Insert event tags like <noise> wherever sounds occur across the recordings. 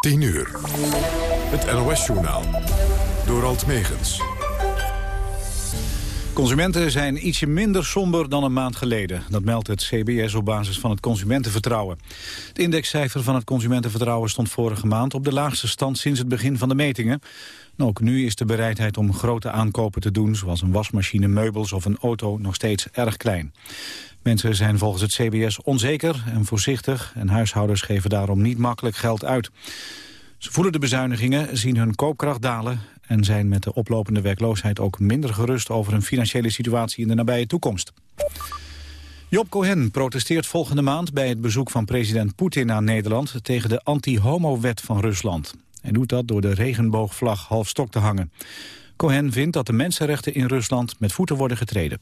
10 uur. Het NOS-journaal. Door Alt Megens. Consumenten zijn ietsje minder somber dan een maand geleden. Dat meldt het CBS op basis van het consumentenvertrouwen. Het indexcijfer van het consumentenvertrouwen stond vorige maand... op de laagste stand sinds het begin van de metingen. ook nu is de bereidheid om grote aankopen te doen... zoals een wasmachine, meubels of een auto nog steeds erg klein. Mensen zijn volgens het CBS onzeker en voorzichtig... en huishoudens geven daarom niet makkelijk geld uit. Ze voelen de bezuinigingen, zien hun koopkracht dalen... en zijn met de oplopende werkloosheid ook minder gerust... over hun financiële situatie in de nabije toekomst. Job Cohen protesteert volgende maand bij het bezoek van president Poetin aan Nederland... tegen de anti-homo-wet van Rusland. Hij doet dat door de regenboogvlag half stok te hangen. Cohen vindt dat de mensenrechten in Rusland met voeten worden getreden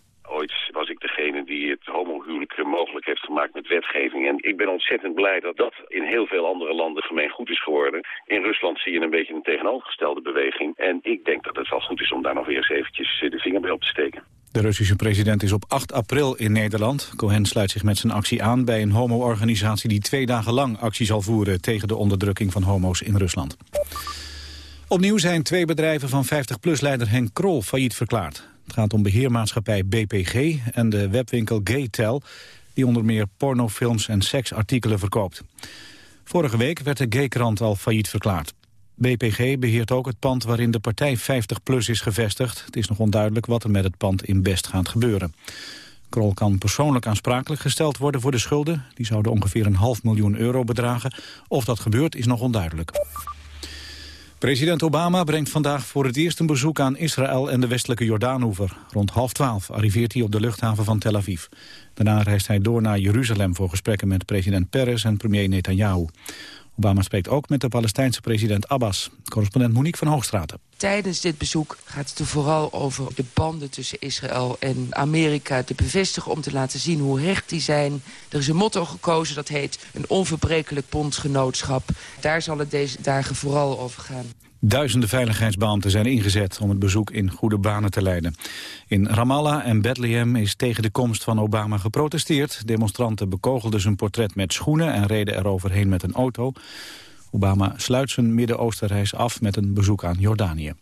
mogelijk heeft gemaakt met wetgeving. En ik ben ontzettend blij dat dat in heel veel andere landen gemeen goed is geworden. In Rusland zie je een beetje een tegenovergestelde beweging. En ik denk dat het wel goed is om daar nog eens eventjes eh, de vinger bij op te steken. De Russische president is op 8 april in Nederland. Cohen sluit zich met zijn actie aan bij een homo-organisatie... die twee dagen lang actie zal voeren tegen de onderdrukking van homo's in Rusland. Opnieuw zijn twee bedrijven van 50PLUS-leider Henk Krol failliet verklaard. Het gaat om beheermaatschappij BPG en de webwinkel Gaytel die onder meer pornofilms en seksartikelen verkoopt. Vorige week werd de Gaykrant al failliet verklaard. BPG beheert ook het pand waarin de partij 50PLUS is gevestigd. Het is nog onduidelijk wat er met het pand in Best gaat gebeuren. Krol kan persoonlijk aansprakelijk gesteld worden voor de schulden. Die zouden ongeveer een half miljoen euro bedragen. Of dat gebeurt is nog onduidelijk. President Obama brengt vandaag voor het eerst een bezoek aan Israël en de westelijke Jordaanoever. Rond half twaalf arriveert hij op de luchthaven van Tel Aviv. Daarna reist hij door naar Jeruzalem voor gesprekken met president Peres en premier Netanyahu. Obama spreekt ook met de Palestijnse president Abbas. Correspondent Monique van Hoogstraten. Tijdens dit bezoek gaat het er vooral over de banden tussen Israël en Amerika te bevestigen... om te laten zien hoe hecht die zijn. Er is een motto gekozen dat heet een onverbrekelijk bondgenootschap. Daar zal het deze dagen vooral over gaan. Duizenden veiligheidsbeambten zijn ingezet om het bezoek in goede banen te leiden. In Ramallah en Bethlehem is tegen de komst van Obama geprotesteerd. Demonstranten bekogelden zijn portret met schoenen en reden eroverheen met een auto. Obama sluit zijn Midden-Oostenreis af met een bezoek aan Jordanië.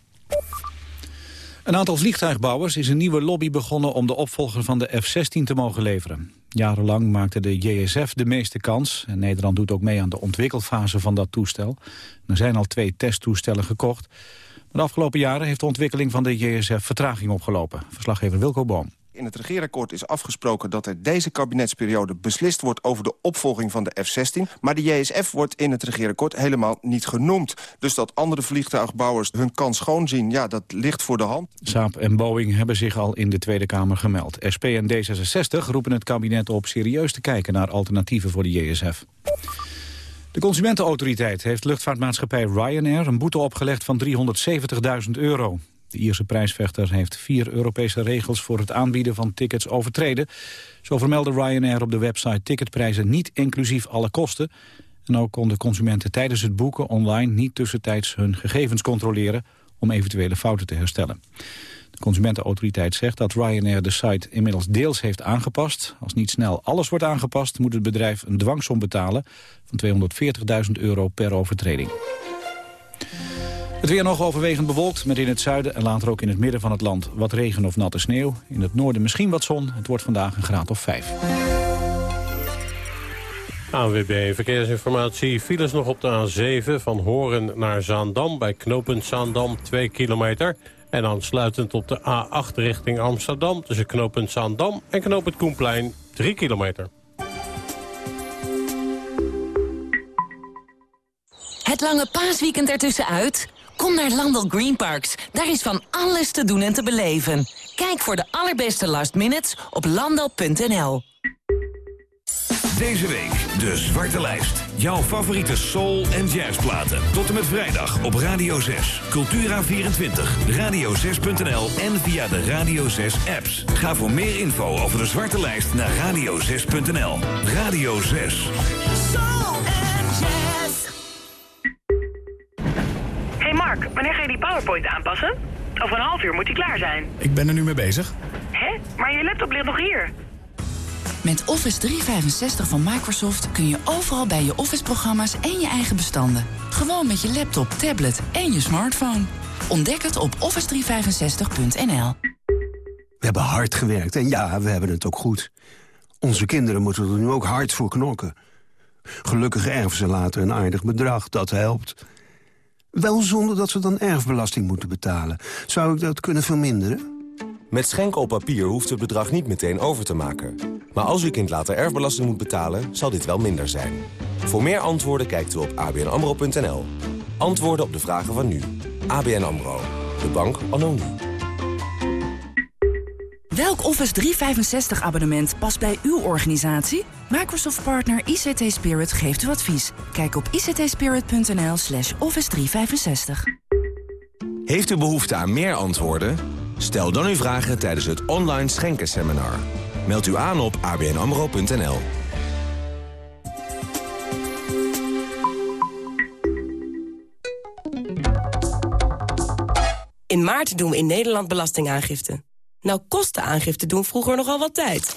Een aantal vliegtuigbouwers is een nieuwe lobby begonnen om de opvolger van de F-16 te mogen leveren. Jarenlang maakte de JSF de meeste kans. En Nederland doet ook mee aan de ontwikkelfase van dat toestel. Er zijn al twee testtoestellen gekocht. Maar de afgelopen jaren heeft de ontwikkeling van de JSF vertraging opgelopen. Verslaggever Wilco Boom. In het regeerakkoord is afgesproken dat er deze kabinetsperiode beslist wordt over de opvolging van de F-16. Maar de JSF wordt in het regeerakkoord helemaal niet genoemd. Dus dat andere vliegtuigbouwers hun kans schoon zien, ja, dat ligt voor de hand. Saab en Boeing hebben zich al in de Tweede Kamer gemeld. SP en D66 roepen het kabinet op serieus te kijken naar alternatieven voor de JSF. De Consumentenautoriteit heeft luchtvaartmaatschappij Ryanair een boete opgelegd van 370.000 euro. De Ierse prijsvechter heeft vier Europese regels voor het aanbieden van tickets overtreden. Zo vermeldde Ryanair op de website ticketprijzen niet inclusief alle kosten. En ook konden consumenten tijdens het boeken online niet tussentijds hun gegevens controleren om eventuele fouten te herstellen. De Consumentenautoriteit zegt dat Ryanair de site inmiddels deels heeft aangepast. Als niet snel alles wordt aangepast moet het bedrijf een dwangsom betalen van 240.000 euro per overtreding. Het weer nog overwegend bewolkt, met in het zuiden en later ook in het midden van het land wat regen of natte sneeuw. In het noorden misschien wat zon. Het wordt vandaag een graad of 5. ANWB Verkeersinformatie. Files nog op de A7 van Horen naar Zaandam bij knooppunt Zaandam 2 kilometer. En aansluitend op de A8 richting Amsterdam tussen knooppunt Zaandam en knooppunt Koenplein 3 kilometer. Het lange paasweekend ertussenuit? Kom naar Landel Green Parks. Daar is van alles te doen en te beleven. Kijk voor de allerbeste last minutes op landal.nl. Deze week de Zwarte Lijst. Jouw favoriete soul- en jazzplaten. Tot en met vrijdag op Radio 6. Cultura24, radio6.nl en via de Radio 6 apps. Ga voor meer info over de Zwarte Lijst naar radio6.nl. Radio 6. Mark, wanneer ga je die PowerPoint aanpassen? Over een half uur moet die klaar zijn. Ik ben er nu mee bezig. Hè? Maar je laptop ligt nog hier. Met Office 365 van Microsoft kun je overal bij je Office-programma's en je eigen bestanden. Gewoon met je laptop, tablet en je smartphone. Ontdek het op office365.nl. We hebben hard gewerkt en ja, we hebben het ook goed. Onze kinderen moeten er nu ook hard voor knokken. Gelukkig erven ze later een aardig bedrag, dat helpt. Wel zonder dat ze dan erfbelasting moeten betalen. Zou ik dat kunnen verminderen? Met Schenk op papier hoeft het bedrag niet meteen over te maken. Maar als uw kind later erfbelasting moet betalen, zal dit wel minder zijn. Voor meer antwoorden kijkt u op abnamro.nl. Antwoorden op de vragen van nu. ABN AMRO. De bank anno nu. Welk Office 365 abonnement past bij uw organisatie? Microsoft partner ICT Spirit geeft u advies. Kijk op ictspirit.nl slash office 365. Heeft u behoefte aan meer antwoorden? Stel dan uw vragen tijdens het online schenkenseminar. Meld u aan op abnamro.nl. In maart doen we in Nederland belastingaangifte. Nou kosten aangifte doen vroeger nogal wat tijd.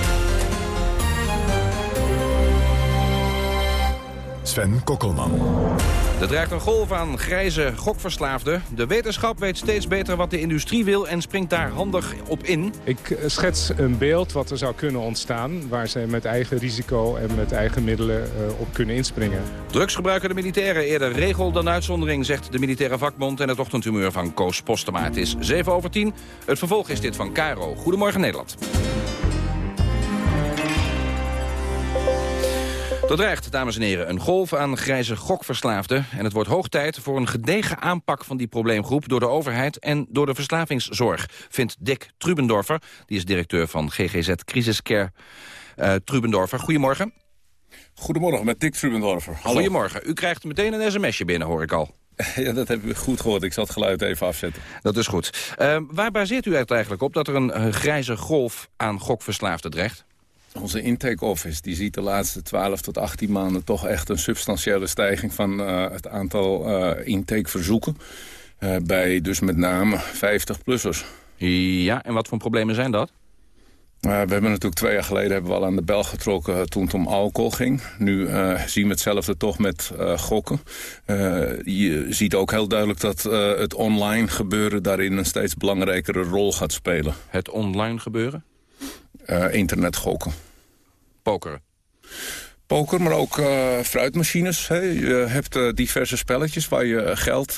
Sven Kokkelman. Er dreigt een golf aan grijze gokverslaafden. De wetenschap weet steeds beter wat de industrie wil en springt daar handig op in. Ik eh, schets een beeld wat er zou kunnen ontstaan... waar ze met eigen risico en met eigen middelen uh, op kunnen inspringen. Drugs gebruiken de militairen eerder regel dan uitzondering... zegt de militaire vakbond en het ochtendhumeur van Koos Postema. Het is 7 over 10. Het vervolg is dit van Caro. Goedemorgen Nederland. Er dreigt, dames en heren, een golf aan grijze gokverslaafden. En het wordt hoog tijd voor een gedegen aanpak van die probleemgroep... door de overheid en door de verslavingszorg, vindt Dick Trubendorfer. Die is directeur van GGZ Crisiscare. Uh, Trubendorfer, goedemorgen. Goedemorgen, met Dick Trubendorfer. Hallo. Goedemorgen. U krijgt meteen een sms'je binnen, hoor ik al. <laughs> Ja, dat heb ik goed gehoord. Ik zal het geluid even afzetten. Dat is goed. Uh, waar baseert u het eigenlijk op dat er een grijze golf aan gokverslaafden dreigt? Onze intake office die ziet de laatste 12 tot 18 maanden toch echt een substantiële stijging van uh, het aantal uh, intakeverzoeken. Uh, bij dus met name 50-plussers. Ja, en wat voor problemen zijn dat? we hebben natuurlijk twee jaar geleden hebben we al aan de bel getrokken toen het om alcohol ging. Nu zien we hetzelfde toch met gokken. je ziet ook heel duidelijk dat het online gebeuren daarin een steeds belangrijkere rol gaat spelen. Het online gebeuren? Uh, internet gokken. Poker? Poker, maar ook uh, fruitmachines. Hè. Je hebt uh, diverse spelletjes waar je geld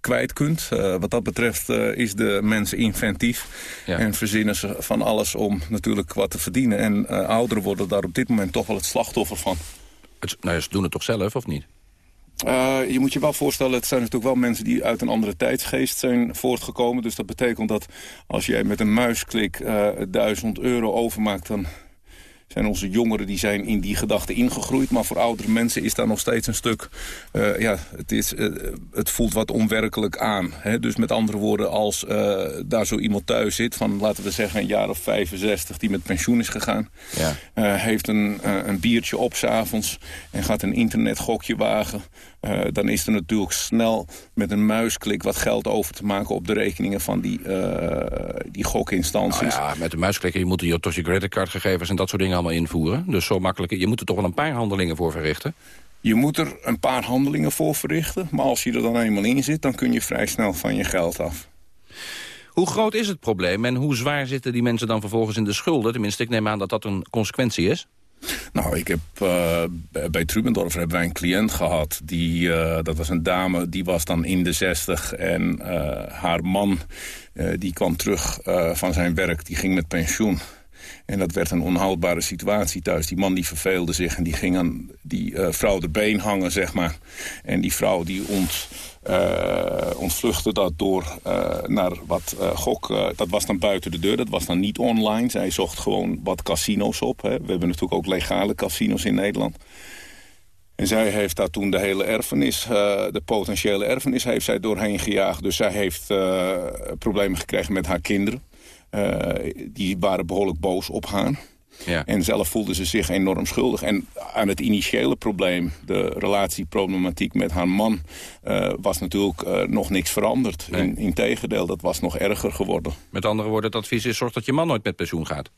kwijt kunt. wat dat betreft is de mens inventief. Ja. En verzinnen ze van alles om natuurlijk wat te verdienen. En ouderen worden daar op dit moment toch wel het slachtoffer van. Het, nou, ze doen het toch zelf, of niet? Uh, je moet je wel voorstellen, het zijn natuurlijk wel mensen die uit een andere tijdsgeest zijn voortgekomen. Dus dat betekent dat als jij met een muisklik uh, 1000 euro overmaakt... dan zijn onze jongeren die zijn in die gedachten ingegroeid. Maar voor oudere mensen is daar nog steeds een stuk... Uh, ja, het, is, uh, het voelt wat onwerkelijk aan. Hè? Dus met andere woorden, als uh, daar zo iemand thuis zit... van laten we zeggen een jaar of 65 die met pensioen is gegaan... Ja. heeft een, een biertje op s'avonds en gaat een internetgokje wagen... Uh, dan is er natuurlijk snel met een muisklik wat geld over te maken op de rekeningen van die, uh, die gokinstanties. Nou ja, met een muisklik, je moet je toch je creditcardgegevens en dat soort dingen allemaal invoeren. Dus zo makkelijk, je moet er toch wel een paar handelingen voor verrichten. Je moet er een paar handelingen voor verrichten, maar als je er dan eenmaal in zit, dan kun je vrij snel van je geld af. Hoe groot is het probleem en hoe zwaar zitten die mensen dan vervolgens in de schulden? Tenminste, ik neem aan dat dat een consequentie is. Nou, ik heb, uh, bij Trubendorf hebben wij een cliënt gehad. Die, uh, dat was een dame, die was dan in de zestig. En uh, haar man, die kwam terug van zijn werk. Die ging met pensioen. En dat werd een onhoudbare situatie thuis. Die man die verveelde zich en die ging aan die vrouw de been hangen, zeg maar. En die vrouw die ont, uh, ontvluchtte dat door uh, naar wat gok... dat was dan buiten de deur, dat was dan niet online. Zij zocht gewoon wat casino's op. Hè. We hebben natuurlijk ook legale casino's in Nederland. En zij heeft daar toen de hele erfenis, de potentiële erfenis, heeft zij doorheen gejaagd. Dus zij heeft problemen gekregen met haar kinderen. die waren behoorlijk boos op haar. Ja. En zelf voelde ze zich enorm schuldig. En aan het initiële probleem, de relatieproblematiek met haar man... Uh, was natuurlijk uh, nog niks veranderd. Nee. In, integendeel, dat was nog erger geworden. Met andere woorden, het advies is zorg dat je man nooit met pensioen gaat.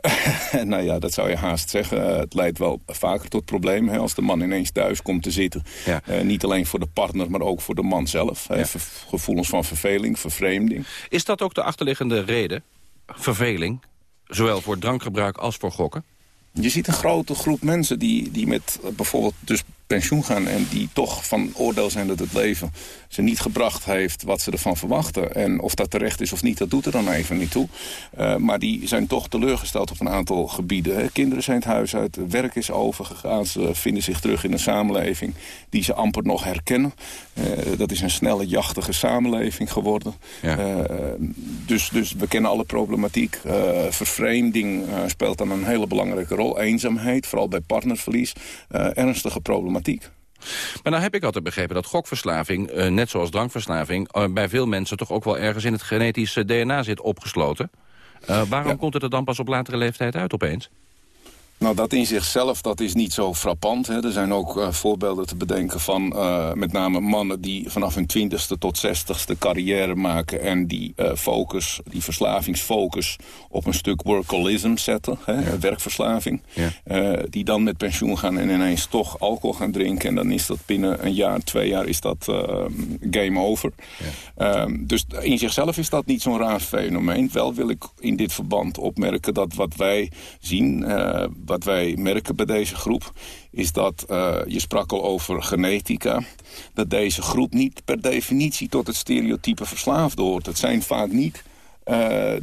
<laughs> nou ja, dat zou je haast zeggen. Uh, het leidt wel vaker tot problemen hè, als de man ineens thuis komt te zitten. Ja. Uh, niet alleen voor de partner, maar ook voor de man zelf. Ja. Gevoelens van verveling, vervreemding. Is dat ook de achterliggende reden? Verveling? Zowel voor drankgebruik als voor gokken? Je ziet een grote groep mensen die, die met bijvoorbeeld dus pensioen gaan... en die toch van oordeel zijn dat het leven ze niet gebracht heeft wat ze ervan verwachten. En of dat terecht is of niet, dat doet er dan even niet toe. Uh, maar die zijn toch teleurgesteld op een aantal gebieden. Hè. Kinderen zijn het huis uit, werk is overgegaan. Ze vinden zich terug in een samenleving die ze amper nog herkennen. Uh, dat is een snelle, jachtige samenleving geworden. Ja. Uh, dus, dus we kennen alle problematiek. vervreemding speelt dan een hele belangrijke rol. Eenzaamheid, vooral bij partnerverlies. ernstige problematiek. Maar nou heb ik altijd begrepen dat gokverslaving, uh, net zoals drankverslaving... Uh, bij veel mensen toch ook wel ergens in het genetische DNA zit opgesloten. Uh, waarom ja. komt het er dan pas op latere leeftijd uit opeens? Nou, dat in zichzelf dat is niet zo frappant. Hè. Er zijn ook uh, voorbeelden te bedenken van uh, met name mannen... die vanaf hun twintigste tot zestigste carrière maken... en die uh, focus, die verslavingsfocus op een stuk workaholism zetten. Hè, ja. Werkverslaving. Ja. die dan met pensioen gaan en ineens toch alcohol gaan drinken. En dan is dat binnen een jaar, twee jaar is dat game over. Ja. Um, dus in zichzelf is dat niet zo'n raar fenomeen. Wel wil ik in dit verband opmerken dat wat wij zien wat wij merken bij deze groep is dat, uh, je sprak al over genetica... dat deze groep niet per definitie tot het stereotype verslaafde hoort. Het zijn vaak niet uh,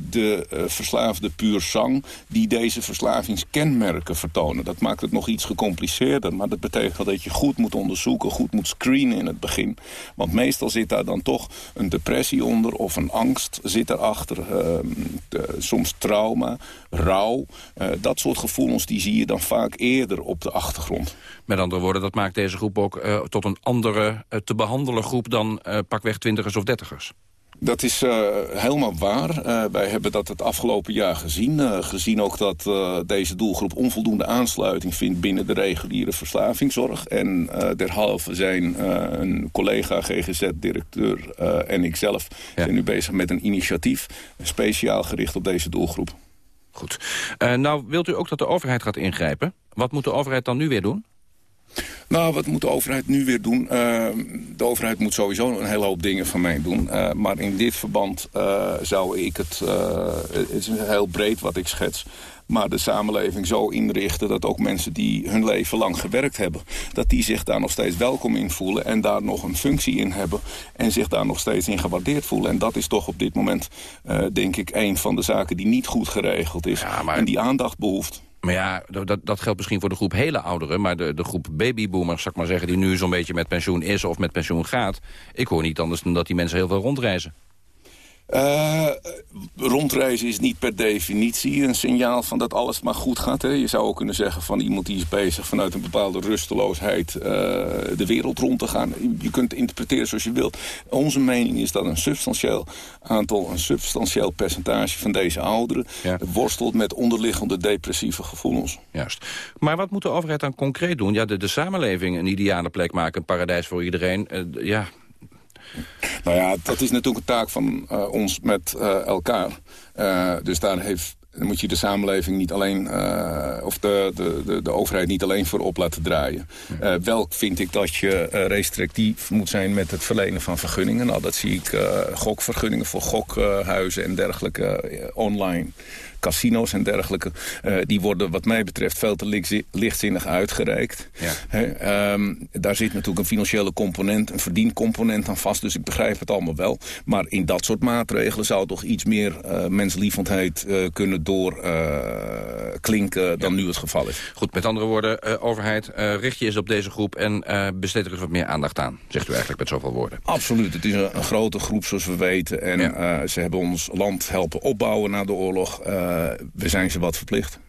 de uh, verslaafde puur zang... die deze verslavingskenmerken vertonen. Dat maakt het nog iets gecompliceerder. Maar dat betekent dat je goed moet onderzoeken, goed moet screenen in het begin. Want meestal zit daar dan toch een depressie onder... of een angst zit erachter. Uh, soms trauma, rouw. Uh, dat soort gevoelens die zie je dan vaak eerder op de achtergrond. Met andere woorden, dat maakt deze groep ook tot een andere te behandelen groep... dan pakweg twintigers of dertigers. Dat is uh, helemaal waar. Uh, wij hebben dat het afgelopen jaar gezien. Uh, gezien ook dat deze doelgroep onvoldoende aansluiting vindt... binnen de reguliere verslavingszorg. En derhalve zijn een collega, GGZ-directeur en ikzelf... Ja. zijn nu bezig met een initiatief... speciaal gericht op deze doelgroep. Goed. nou, wilt u ook dat de overheid gaat ingrijpen? Wat moet de overheid dan nu weer doen? Nou, wat moet de overheid nu weer doen? Uh, de overheid moet sowieso een hele hoop dingen van mij doen. Uh, maar in dit verband uh, zou ik het... het is heel breed wat ik schets maar de samenleving zo inrichten... dat ook mensen die hun leven lang gewerkt hebben... dat die zich daar nog steeds welkom in voelen... en daar nog een functie in hebben... en zich daar nog steeds in gewaardeerd voelen. En dat is toch op dit moment, uh, denk ik, een van de zaken die niet goed geregeld is... Ja, maar... en die aandacht behoeft. Maar ja, dat, dat geldt misschien voor de groep hele ouderen... maar de, de groep babyboomers, zou ik maar zeggen... die nu zo'n beetje met pensioen is of met pensioen gaat... ik hoor niet anders dan dat die mensen heel veel rondreizen. Uh, rondreizen is niet per definitie een signaal van dat alles maar goed gaat. Hè. Je zou ook kunnen zeggen van iemand die is bezig vanuit een bepaalde rusteloosheid uh, de wereld rond te gaan. Je kunt het interpreteren zoals je wilt. Onze mening is dat een substantieel aantal, een substantieel percentage van deze ouderen ja. worstelt met onderliggende depressieve gevoelens. Juist. Maar wat moet de overheid dan concreet doen? Ja, de, de samenleving een ideale plek maken, een paradijs voor iedereen. Uh, ja, nou ja, dat is natuurlijk een taak van uh, ons met uh, elkaar. Uh, dus daar heeft, moet je de samenleving niet alleen, of de, de, de, de, overheid niet alleen voor op laten draaien. welk vind ik dat je restrictief moet zijn met het verlenen van vergunningen. Nou, dat zie ik gokvergunningen voor gokhuizen en dergelijke online casino's en dergelijke... Uh, die worden wat mij betreft veel te lichtzinnig uitgereikt. Ja. He, um, daar zit natuurlijk een financiële component, een verdiencomponent aan vast. Dus ik begrijp het allemaal wel. Maar in dat soort maatregelen zou toch iets meer uh, menslievendheid uh, kunnen door klinken dan nu het geval is. Goed, met andere woorden, overheid, richt je eens op deze groep... en besteed er eens wat meer aandacht aan, zegt u eigenlijk met zoveel woorden. Absoluut, het is een, grote groep zoals we weten. En ze hebben ons land helpen opbouwen na de oorlog. We zijn ze wat verplicht.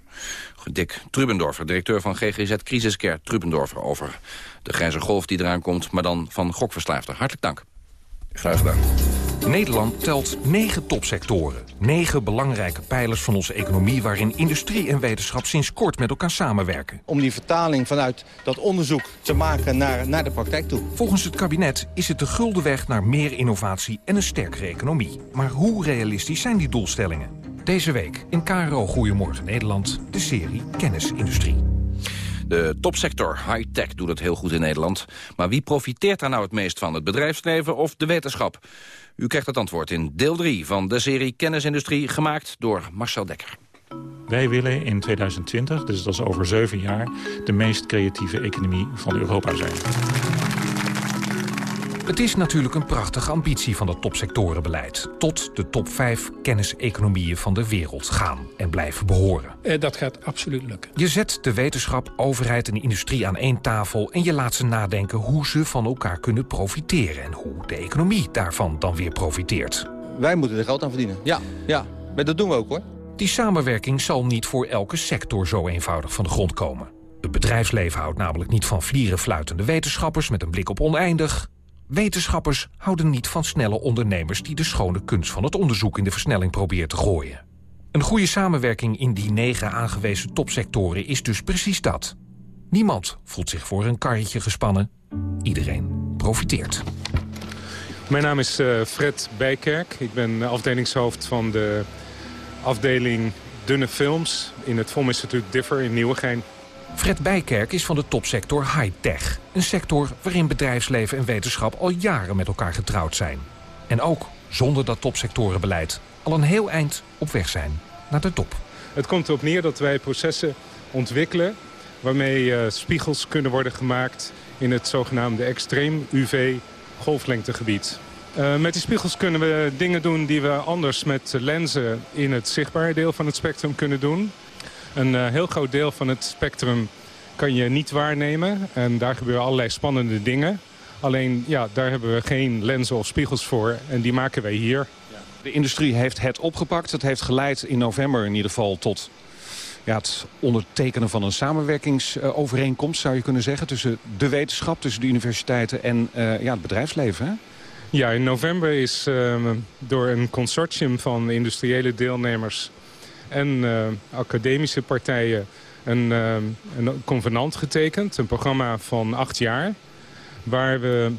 Dick Trubendorfer, directeur van GGZ Crisiscare Trubendorfer... over de grijze golf die eraan komt, maar dan van gokverslaafden. Hartelijk dank. Graag gedaan. Nederland telt negen topsectoren. Negen belangrijke pijlers van onze economie... waarin industrie en wetenschap sinds kort met elkaar samenwerken. Om die vertaling vanuit dat onderzoek te maken naar, naar de praktijk toe. Volgens het kabinet is het de gulden weg naar meer innovatie en een sterkere economie. Maar hoe realistisch zijn die doelstellingen? Deze week in KRO Goedemorgen Nederland, de serie Kennisindustrie. De topsector high-tech doet het heel goed in Nederland. Maar wie profiteert daar nou het meest van? Het bedrijfsleven of de wetenschap? U krijgt het antwoord in deel 3 van de serie Kennisindustrie... gemaakt door Marcel Dekker. Wij willen in 2020, dus dat is over zeven jaar... de meest creatieve economie van Europa zijn. Het is natuurlijk een prachtige ambitie van het topsectorenbeleid. Tot de top 5 kenniseconomieën van de wereld gaan en blijven behoren. Eh, dat gaat absoluut lukken. Je zet de wetenschap, overheid en industrie aan één tafel... en je laat ze nadenken hoe ze van elkaar kunnen profiteren... en hoe de economie daarvan dan weer profiteert. Wij moeten er geld aan verdienen. Ja, ja. Maar dat doen we ook hoor. Die samenwerking zal niet voor elke sector zo eenvoudig van de grond komen. Het bedrijfsleven houdt namelijk niet van vlieren fluitende wetenschappers... met een blik op oneindig. Wetenschappers houden niet van snelle ondernemers... die de schone kunst van het onderzoek in de versnelling proberen te gooien. Een goede samenwerking in die negen aangewezen topsectoren is dus precies dat. Niemand voelt zich voor een karretje gespannen. Iedereen profiteert. Mijn naam is uh, Fred Bijkerk. Ik ben afdelingshoofd van de afdeling Dunne Films... in het Filminstituut Differ in Nieuwegein. Fred Bijkerk is van de topsector high-tech. Een sector waarin bedrijfsleven en wetenschap al jaren met elkaar getrouwd zijn. En ook zonder dat topsectorenbeleid al een heel eind op weg zijn naar de top. Het komt erop neer dat wij processen ontwikkelen... waarmee uh, spiegels kunnen worden gemaakt in het zogenaamde extreem UV-golflengtegebied. Uh, met die spiegels kunnen we dingen doen die we anders met lenzen in het zichtbare deel van het spectrum kunnen doen. Een uh, heel groot deel van het spectrum kan je niet waarnemen. En daar gebeuren allerlei spannende dingen. Alleen, ja, daar hebben we geen lenzen of spiegels voor. En die maken wij hier. De industrie heeft het opgepakt. Het heeft geleid in november in ieder geval tot ja, het ondertekenen van een samenwerkingsovereenkomst, zou je kunnen zeggen, tussen de wetenschap, tussen de universiteiten en uh, ja, het bedrijfsleven. Hè? Ja, in november is uh, door een consortium van industriële deelnemers en uh, academische partijen een, uh, een convenant getekend. Een programma van acht jaar. Waar we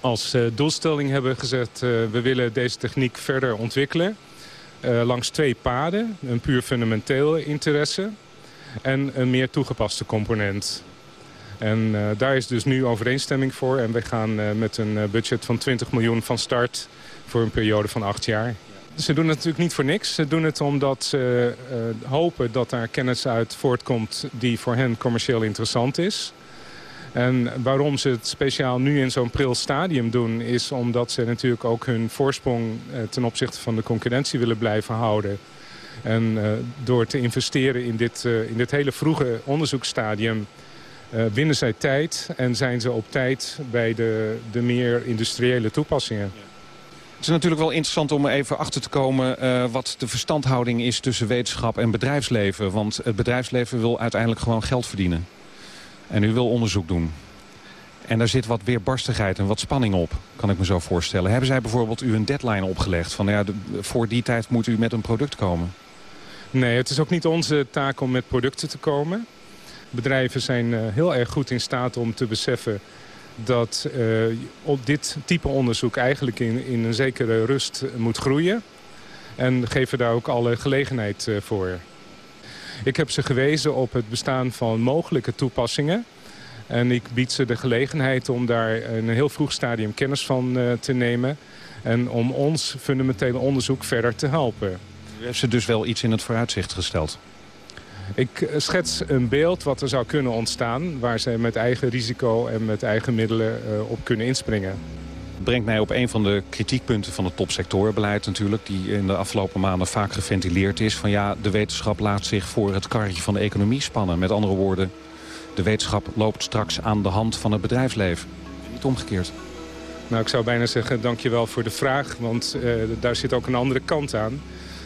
als uh, doelstelling hebben gezet... we willen deze techniek verder ontwikkelen. langs twee paden. Een puur fundamenteel interesse. En een meer toegepaste component. En daar is dus nu overeenstemming voor. En we gaan met een budget van 20 miljoen van start... voor een periode van acht jaar. Ze doen het natuurlijk niet voor niks. Ze doen het omdat ze uh, hopen dat daar kennis uit voortkomt die voor hen commercieel interessant is. En waarom ze het speciaal nu in zo'n pril stadium doen... is omdat ze natuurlijk ook hun voorsprong uh, ten opzichte van de concurrentie willen blijven houden. En uh, door te investeren in dit, in dit hele vroege onderzoeksstadium... winnen zij tijd en zijn ze op tijd bij de, de meer industriële toepassingen. Het is natuurlijk wel interessant om even achter te komen... Uh, wat de verstandhouding is tussen wetenschap en bedrijfsleven. Want het bedrijfsleven wil uiteindelijk gewoon geld verdienen. En u wil onderzoek doen. En daar zit wat weerbarstigheid en wat spanning op, kan ik me zo voorstellen. Hebben zij bijvoorbeeld u een deadline opgelegd? Van ja, voor die tijd moet u met een product komen. Nee, het is ook niet onze taak om met producten te komen. Bedrijven zijn uh, heel erg goed in staat om te beseffen dat uh, op dit type onderzoek eigenlijk in, in een zekere rust moet groeien. En geven daar ook alle gelegenheid uh, voor. Ik heb ze gewezen op het bestaan van mogelijke toepassingen. En ik bied ze de gelegenheid om daar in een heel vroeg stadium kennis van uh, te nemen. En om ons fundamentele onderzoek verder te helpen. U heeft ze dus wel iets in het vooruitzicht gesteld? Ik schets een beeld wat er zou kunnen ontstaan... waar ze met eigen risico en met eigen middelen uh, op kunnen inspringen. brengt mij op een van de kritiekpunten van het topsectorenbeleid natuurlijk... die in de afgelopen maanden vaak geventileerd is. Van ja, de wetenschap laat zich voor het karretje van de economie spannen. Met andere woorden, de wetenschap loopt straks aan de hand van het bedrijfsleven. Niet omgekeerd. Nou, ik zou bijna zeggen, dankjewel voor de vraag. Want uh, daar zit ook een andere kant aan.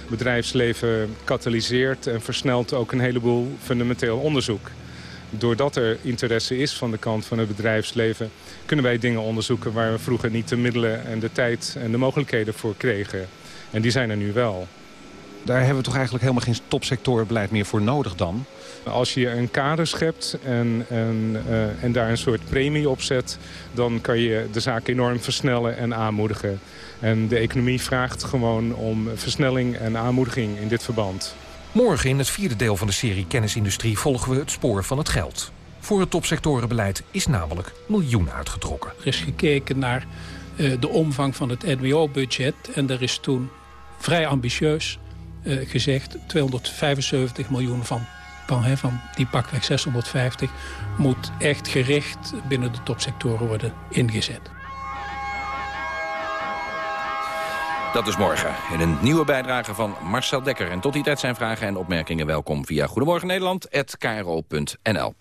Bedrijfsleven katalyseert en versnelt ook een heleboel fundamenteel onderzoek. Doordat er interesse is van de kant van het bedrijfsleven... kunnen wij dingen onderzoeken waar we vroeger niet de middelen en de tijd en de mogelijkheden voor kregen. En die zijn er nu wel. Daar hebben we toch eigenlijk helemaal geen topsectorenbeleid meer voor nodig dan? Als je een kader schept en, en, uh, en daar een soort premie op zet... dan kan je de zaak enorm versnellen en aanmoedigen. En de economie vraagt gewoon om versnelling en aanmoediging in dit verband. Morgen in het vierde deel van de serie Kennisindustrie volgen we het spoor van het geld. Voor het topsectorenbeleid is namelijk miljoen uitgetrokken. Er is gekeken naar uh, de omvang van het NWO-budget en er is toen vrij ambitieus uh, gezegd 275 miljoen van van, hè, van die pakweg 650 moet echt gericht binnen de topsectoren worden ingezet. Dat is morgen in een nieuwe bijdrage van Marcel Dekker. En tot die tijd zijn vragen en opmerkingen welkom via Goedemorgen Nederland@kro.nl.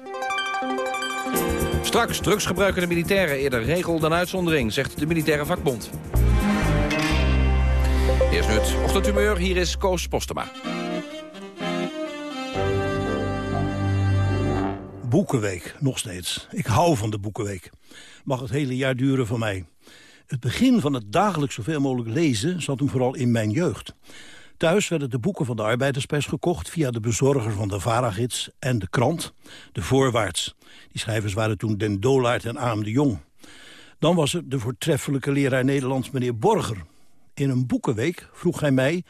Straks drugsgebruikende militairen eerder regel dan uitzondering, zegt de militaire vakbond. Eerst nu het ochtendhumeur, hier is Koos Postema. Boekenweek, nog steeds. Ik hou van de Boekenweek. Mag het hele jaar duren van mij. Het begin van het dagelijks zoveel mogelijk lezen zat hem vooral in mijn jeugd. Thuis werden de boeken van de arbeiderspers gekocht... via de bezorger van de Varagids en de krant, de Voorwaarts. Die schrijvers waren toen Den Dolaert en Aam de Jong. Dan was er de voortreffelijke leraar Nederlands, meneer Borger. In een boekenweek vroeg hij mij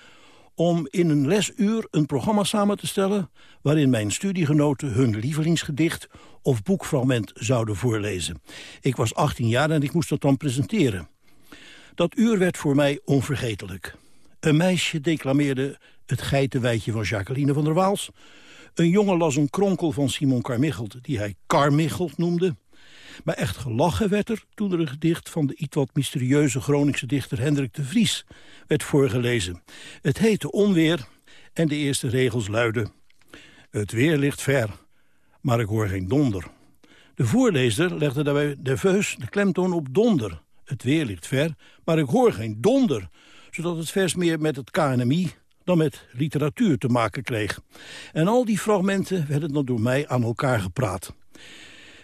om in een lesuur een programma samen te stellen... waarin mijn studiegenoten hun lievelingsgedicht of boekfragment zouden voorlezen. Ik was 18 jaar en ik moest dat dan presenteren. Dat uur werd voor mij onvergetelijk. Een meisje declameerde het geitenwijtje van Jacqueline van der Waals. Een jongen las een kronkel van Simon Carmichelt, die hij Carmichelt noemde. Maar echt gelachen werd er toen er een gedicht van de iets wat mysterieuze Groningse dichter Hendrik de Vries werd voorgelezen. Het heette Onweer en de eerste regels luiden... Het weer ligt ver, maar ik hoor geen donder. De voorlezer legde daarbij nerveus de klemtoon op donder. Het weer ligt ver, maar ik hoor geen donder. Zodat het vers meer met het KNMI dan met literatuur te maken kreeg. En al die fragmenten werden dan door mij aan elkaar gepraat.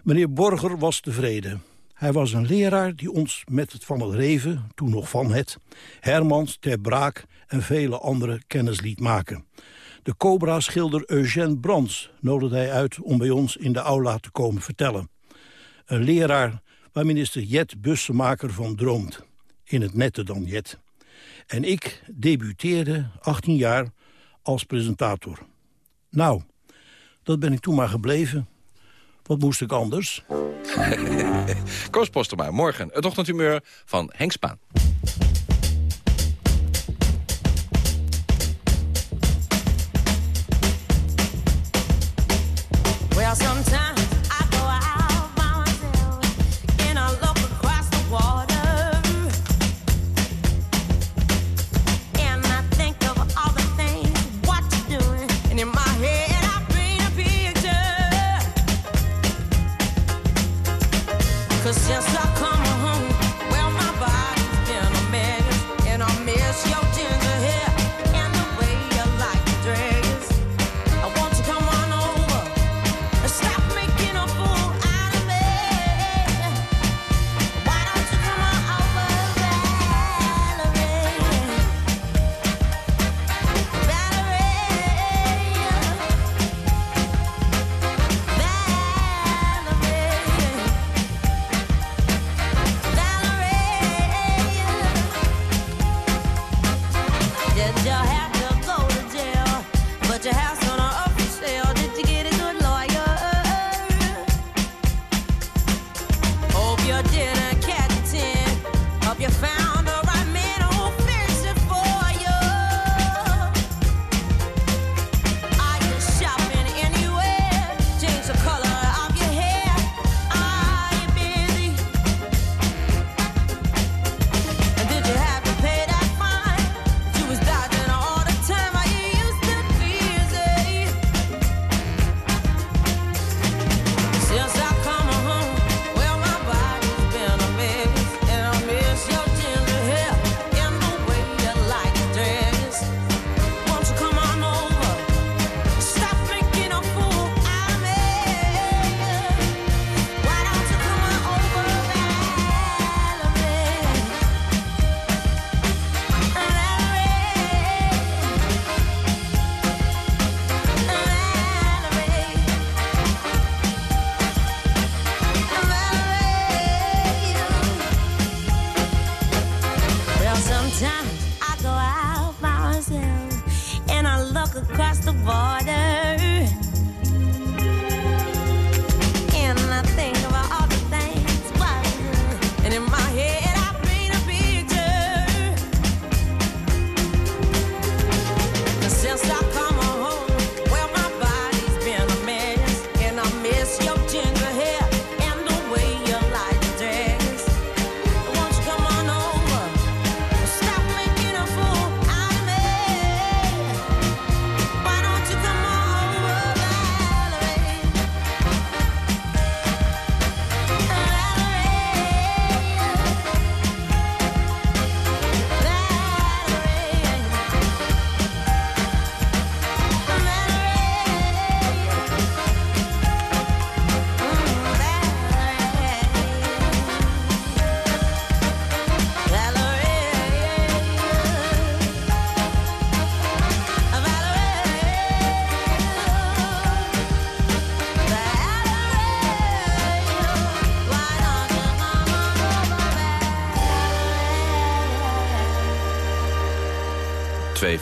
Meneer Borger was tevreden. Hij was een leraar die ons met het Van het Reven, toen nog Van het... Hermans, Ter Braak en vele andere kennis liet maken. De Cobra-schilder Eugène Brands nodigde hij uit om bij ons in de aula te komen vertellen. Een leraar waar minister Jet Bussemaker van droomt. In het nette dan Jet. En ik debuteerde, 18 jaar, als presentator. Nou, dat ben ik toen maar gebleven. Wat moest ik anders? <laughs> Koos Postema, morgen het ochtendhumeur van Henk Spaan. Well, sometimes 你。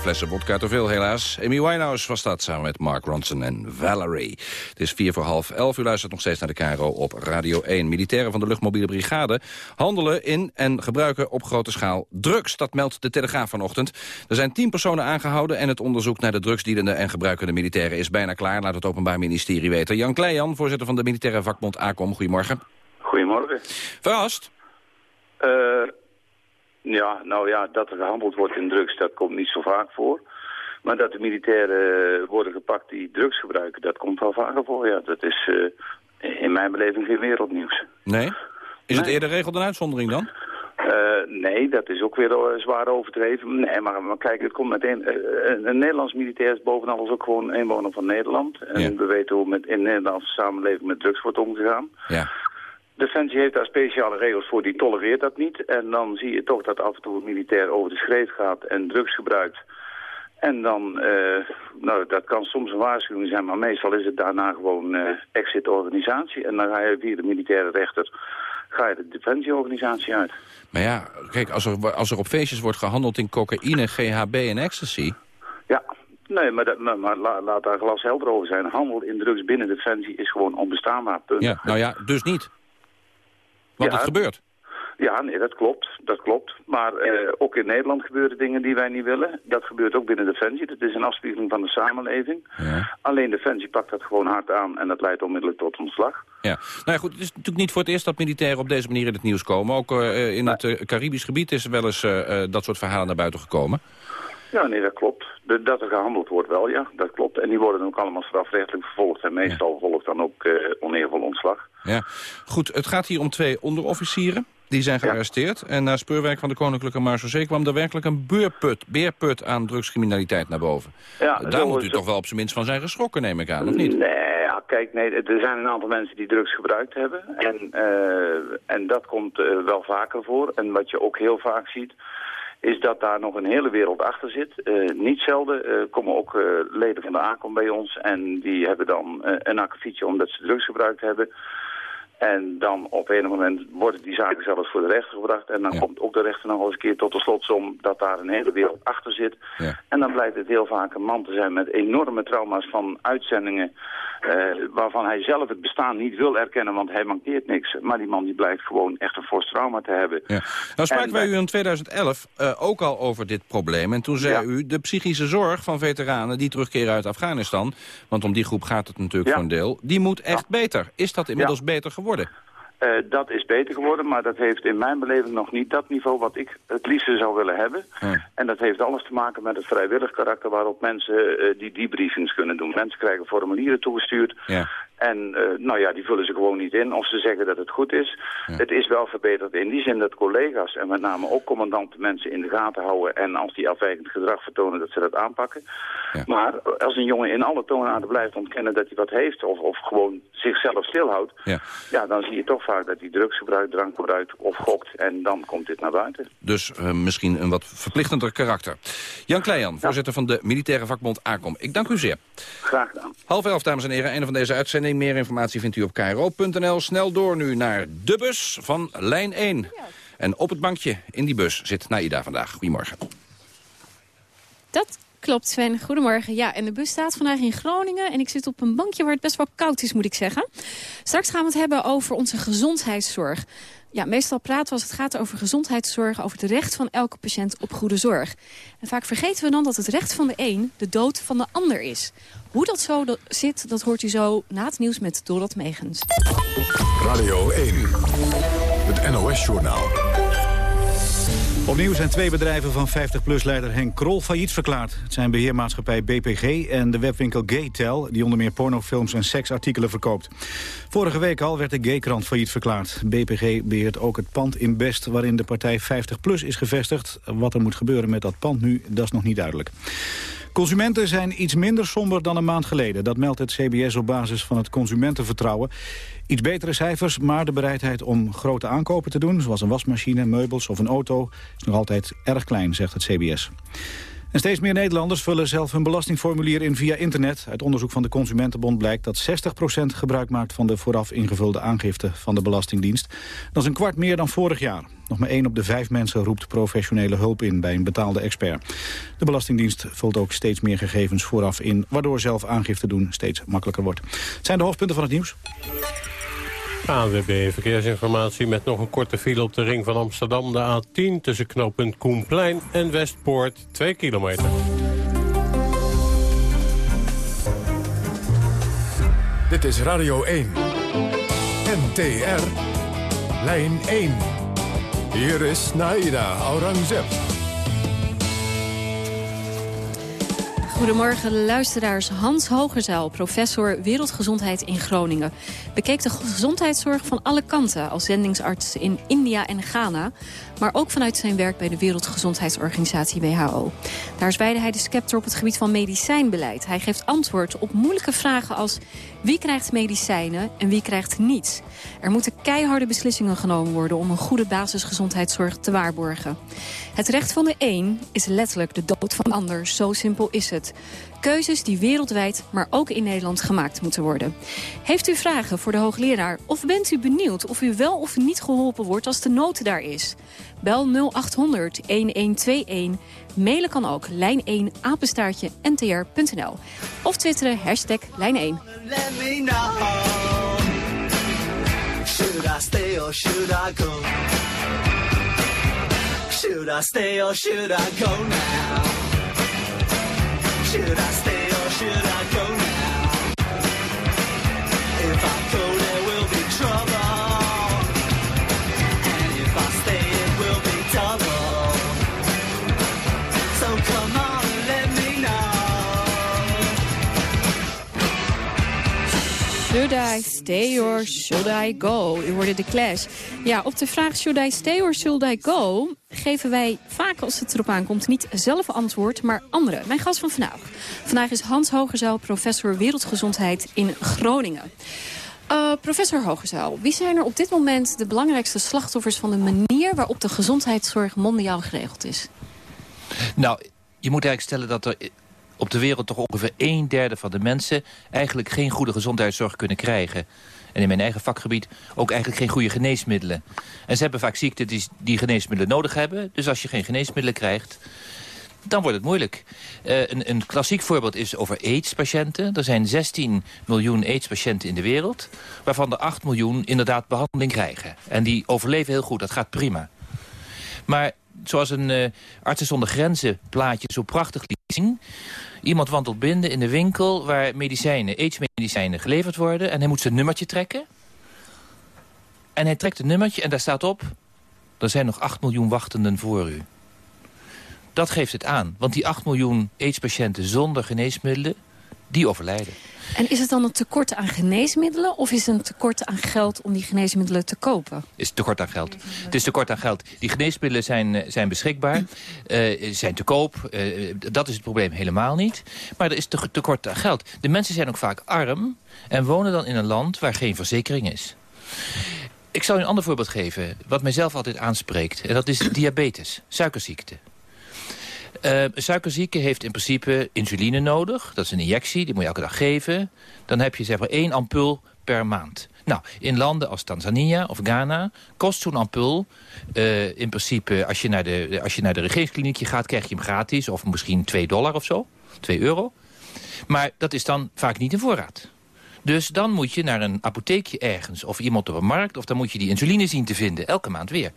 Flessen vodka te veel, helaas. Amy Winehouse was dat, samen met Mark Ronson en Valerie. Het is vier voor half elf. U luistert nog steeds naar de KRO op Radio 1. Militairen van de luchtmobiele brigade handelen in en gebruiken op grote schaal drugs. Dat meldt de Telegraaf vanochtend. Er zijn tien personen aangehouden... en het onderzoek naar de drugsdienende en gebruikende militairen is bijna klaar. Laat het Openbaar Ministerie weten. Jan Kleijan, voorzitter van de militaire vakbond ACOM. Goedemorgen. Goedemorgen. Verrast? Eh, ja, nou ja, dat er gehandeld wordt in drugs, dat komt niet zo vaak voor. Maar dat de militairen eh, worden gepakt die drugs gebruiken, dat komt wel vaker voor. Ja, dat is eh, in mijn beleving geen wereldnieuws. Nee? Is het eerder regel dan uitzondering dan? Eh, nee, dat is ook weer zwaar overdreven. Nee, maar, maar kijk, het komt meteen... een, Nederlands militair is bovenal ook gewoon een inwoner van Nederland. En we weten hoe met, in de Nederlandse samenleving met drugs wordt omgegaan. Ja. Defensie heeft daar speciale regels voor, die tolereert dat niet. En dan zie je toch dat af en toe een militair over de schreef gaat en drugs gebruikt. En dan, eh, nou, dat kan soms een waarschuwing zijn, maar meestal is het daarna gewoon eh, exit-organisatie. En dan ga je via de militaire rechter, ga je de defensieorganisatie uit. Maar ja, kijk, als er, als er op feestjes wordt gehandeld in cocaïne, GHB en ecstasy... Ja, nee, maar, dat, maar, maar la- laat daar glashelder over zijn. Handel in drugs binnen Defensie is gewoon onbestaanbaar, punt. Ja, nou ja, dus niet. Want Ja. het gebeurt. Ja, nee, dat klopt. Dat klopt. Maar eh, ook in Nederland gebeuren dingen die wij niet willen. Dat gebeurt ook binnen Defensie. Dat is een afspiegeling van de samenleving. Alleen Defensie pakt dat gewoon hard aan en dat leidt onmiddellijk tot ontslag. Ja. Nou ja, goed, het is natuurlijk niet voor het eerst dat militairen op deze manier in het nieuws komen. Ook eh, in het eh, Caribisch gebied is wel eens dat soort verhalen naar buiten gekomen. Ja, nee, dat klopt. De, dat er gehandeld wordt wel, ja, dat klopt. En die worden ook allemaal strafrechtelijk vervolgd. En meestal volgt dan ook eh oneervol ontslag. Ja. Goed, het gaat hier om twee onderofficieren. Die zijn gearresteerd. En na speurwerk van de Koninklijke Marechaussee kwam er werkelijk een beerput, beerput aan drugscriminaliteit naar boven. Ja, Daar moet u toch wel op zijn minst van zijn geschrokken, neem ik aan, of niet? Nee, ja, kijk, nee, er zijn een aantal mensen die drugs gebruikt hebben. En, eh, en dat komt eh, wel vaker voor. En wat je ook heel vaak ziet, is dat daar nog een hele wereld achter zit. Eh, niet zelden eh, komen ook eh, leden van de ACOM bij ons en die hebben dan een akkefietje omdat ze drugs gebruikt hebben. En dan op een moment worden die zaken zelfs voor de rechter gebracht. En dan komt ook de rechter nog eens een keer tot de slotsom dat daar een hele wereld achter zit. En dan blijkt het heel vaak een man te zijn met enorme trauma's van uitzendingen... eh, waarvan hij zelf het bestaan niet wil erkennen, want hij mankeert niks. Maar die man die blijkt gewoon echt een fors trauma te hebben. Ja. Nou spraken En wij wij- u in 2011 eh, ook al over dit probleem. En toen zei u de psychische zorg van veteranen die terugkeren uit Afghanistan... want om die groep gaat het natuurlijk voor een deel... die moet echt beter. Is dat inmiddels beter geworden? Eh, dat is beter geworden, maar dat heeft in mijn beleving nog niet dat niveau wat ik het liefste zou willen hebben. En dat heeft alles te maken met het vrijwillig karakter waarop mensen eh, die debriefings kunnen doen. Mensen krijgen formulieren toegestuurd Ja. En eh, nou ja, die vullen ze gewoon niet in of ze zeggen dat het goed is. Het is wel verbeterd in die zin dat collega's en met name ook commandanten mensen in de gaten houden en als die afwijkend gedrag vertonen dat ze dat aanpakken. Maar als een jongen in alle toonaarden blijft ontkennen dat hij wat heeft of, of gewoon zichzelf stilhoudt, Ja. ja, dan zie je toch vaak dat hij drugs gebruikt, drank gebruikt of gokt. En dan komt dit naar buiten. Dus eh, misschien een wat verplichtender karakter. Jan Kleijan, voorzitter van de militaire vakbond ACOM. Ik dank u zeer. Graag gedaan. Half elf, dames en heren, einde van deze uitzending. Meer informatie vindt u op kro.nl. Snel door nu naar de bus van lijn 1. En op het bankje in die bus zit Naida vandaag. Goedemorgen. Dat klopt Sven. Goedemorgen. Ja, en de bus staat vandaag in Groningen en ik zit op een bankje waar het best wel koud is, moet ik zeggen. Straks gaan we het hebben over onze gezondheidszorg. Ja, meestal praten we als het gaat over gezondheidszorg... over het recht van elke patiënt op goede zorg. En vaak vergeten we dan dat het recht van de een de dood van de ander is. Hoe dat zo zit, dat hoort u zo na het nieuws met Dorot Megens. Radio 1, het NOS-journaal. Opnieuw zijn twee bedrijven van 50PLUS-leider Henk Krol failliet verklaard. Het zijn beheermaatschappij BPG en de webwinkel Gaytel... die onder meer pornofilms en seksartikelen verkoopt. Vorige week al werd de Gaykrant failliet verklaard. BPG beheert ook het pand in Best waarin de partij 50PLUS is gevestigd. Wat er moet gebeuren met dat pand nu, dat is nog niet duidelijk. Consumenten zijn iets minder somber dan een maand geleden. Dat meldt het CBS op basis van het consumentenvertrouwen. Iets betere cijfers, maar de bereidheid om grote aankopen te doen... zoals een wasmachine, meubels of een auto... is nog altijd erg klein, zegt het CBS. En steeds meer Nederlanders vullen zelf hun belastingformulier in via internet. Uit onderzoek van de Consumentenbond blijkt dat 60% gebruik maakt... van de vooraf ingevulde aangifte van de Belastingdienst. Dat is een kwart meer dan vorig jaar. Nog maar één op de vijf mensen roept professionele hulp in bij een betaalde expert. De Belastingdienst vult ook steeds meer gegevens vooraf in... waardoor zelf aangifte doen steeds makkelijker wordt. Het zijn de hoofdpunten van het nieuws. ANWB Verkeersinformatie met nog een korte file op de ring van Amsterdam. De A10 tussen knooppunt Koenplein en Westpoort, 2 kilometer. Dit is Radio 1. NTR. Lijn 1. Hier is Naida Aurangzeb. Goedemorgen luisteraars. Hans Hogerzaal, professor Wereldgezondheid in Groningen... bekeek de gezondheidszorg van alle kanten als zendingsarts in India en Ghana... maar ook vanuit zijn werk bij de Wereldgezondheidsorganisatie WHO. Daar zwijde hij de scepter op het gebied van medicijnbeleid. Hij geeft antwoord op moeilijke vragen als... wie krijgt medicijnen en wie krijgt niets? Er moeten keiharde beslissingen genomen worden... om een goede basisgezondheidszorg te waarborgen. Het recht van de een is letterlijk de dood van de ander. Zo simpel is het. Keuzes die wereldwijd, maar ook in Nederland gemaakt moeten worden. Heeft u vragen voor de hoogleraar? Of bent u benieuwd of u wel of niet geholpen wordt als de nood daar is? Bel 0800 1121. Mailen kan ook lijn1 apenstaartje ntr.nl. Of twitteren hashtag lijn1. Let me know. Should I stay or should I go? Should I stay or should I go now? Should I stay or should I go now? If I go, there Should I stay or should I go? U hoorde de Clash. Ja, op de vraag should I stay or should I go... geven wij vaak als het erop aankomt niet zelf antwoord, maar anderen. Mijn gast van vandaag. Vandaag is Hans Hogezaal, professor wereldgezondheid in Groningen. Uh, professor Hogezaal, wie zijn er op dit moment de belangrijkste slachtoffers... van de manier waarop de gezondheidszorg mondiaal geregeld is? Nou, je moet eigenlijk stellen dat er op de wereld toch ongeveer een derde van de mensen... eigenlijk geen goede gezondheidszorg kunnen krijgen. En in mijn eigen vakgebied ook eigenlijk geen goede geneesmiddelen. En ze hebben vaak ziekten die, die geneesmiddelen nodig hebben. Dus als je geen geneesmiddelen krijgt, dan wordt het moeilijk. Uh, een, een klassiek voorbeeld is over AIDS-patiënten. Er zijn 16 miljoen AIDS-patiënten in de wereld... waarvan er 8 miljoen inderdaad behandeling krijgen. En die overleven heel goed, dat gaat prima. Maar zoals een uh, Artsen zonder Grenzen plaatje zo prachtig liet zien... Iemand wandelt binnen in de winkel waar medicijnen, aidsmedicijnen geleverd worden... en hij moet zijn nummertje trekken. En hij trekt een nummertje en daar staat op... er zijn nog 8 miljoen wachtenden voor u. Dat geeft het aan, want die 8 miljoen aidspatiënten zonder geneesmiddelen... die overlijden. En is het dan een tekort aan geneesmiddelen... of is het een tekort aan geld om die geneesmiddelen te kopen? is tekort aan geld. Het is tekort aan geld. Die geneesmiddelen zijn, uh, zijn beschikbaar, uh, zijn te koop. Uh, dat is het probleem helemaal niet. Maar er is te tekort aan geld. De mensen zijn ook vaak arm en wonen dan in een land waar geen verzekering is. Ik zal u een ander voorbeeld geven, wat mijzelf altijd aanspreekt. En dat is diabetes, suikerziekte. Uh, een suikerzieke heeft in principe insuline nodig. Dat is een injectie, die moet je elke dag geven. Dan heb je zeg maar één ampul per maand. Nou, in landen als Tanzania of Ghana kost zo'n ampul... Uh, in principe, als je, naar de, als je naar de regeringskliniekje gaat, krijg je hem gratis. Of misschien 2 dollar of zo. 2 euro. Maar dat is dan vaak niet in voorraad. Dus dan moet je naar een apotheekje ergens of iemand op een markt... of dan moet je die insuline zien te vinden, elke maand weer.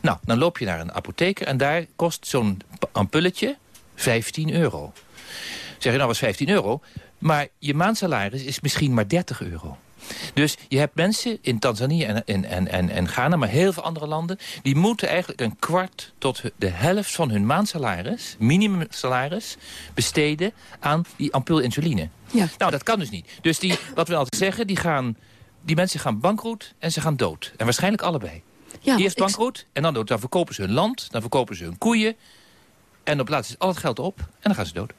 Nou, dan loop je naar een apotheker en daar kost zo'n ampulletje 15 euro. Zeg je nou, was 15 euro, maar je maandsalaris is misschien maar 30 euro. Dus je hebt mensen in Tanzania en, en, en, en, en Ghana, maar heel veel andere landen... die moeten eigenlijk een kwart tot de helft van hun maandsalaris, minimumsalaris... besteden aan die ampul insuline. Ja. Nou, dat kan dus niet. Dus die, wat we altijd zeggen, die, gaan, die mensen gaan bankroet en ze gaan dood. En waarschijnlijk allebei. Ja, Eerst ik- bankroet en dan dood. Dan verkopen ze hun land, dan verkopen ze hun koeien... en op laatst is al het geld op en dan gaan ze dood.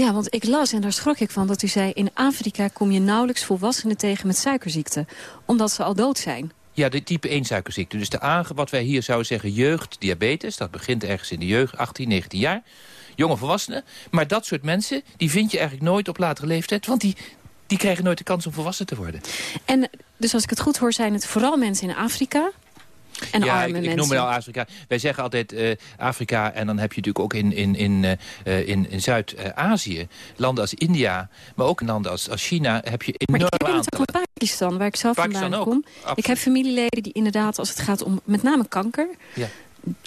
Ja, want ik las en daar schrok ik van dat u zei... in Afrika kom je nauwelijks volwassenen tegen met suikerziekte. Omdat ze al dood zijn. Ja, de type 1 suikerziekte. Dus de aange, wat wij hier zouden zeggen jeugddiabetes. Dat begint ergens in de jeugd, 18, 19 jaar. Jonge volwassenen. Maar dat soort mensen, die vind je eigenlijk nooit op latere leeftijd. Want die, die krijgen nooit de kans om volwassen te worden. En dus als ik het goed hoor, zijn het vooral mensen in Afrika... en ja, arme ik, noem het al Afrika. Wij zeggen altijd eh, Afrika en dan heb je natuurlijk ook in, in, in, eh, eh, in, in Zuid-Azië... landen als India, maar ook landen als, als China... heb je Maar enorme ik ken het ook van Pakistan, waar ik zelf Pakistan vandaan ook, kom. absoluut. Ik heb familieleden die inderdaad, als het gaat om met name kanker... Ja.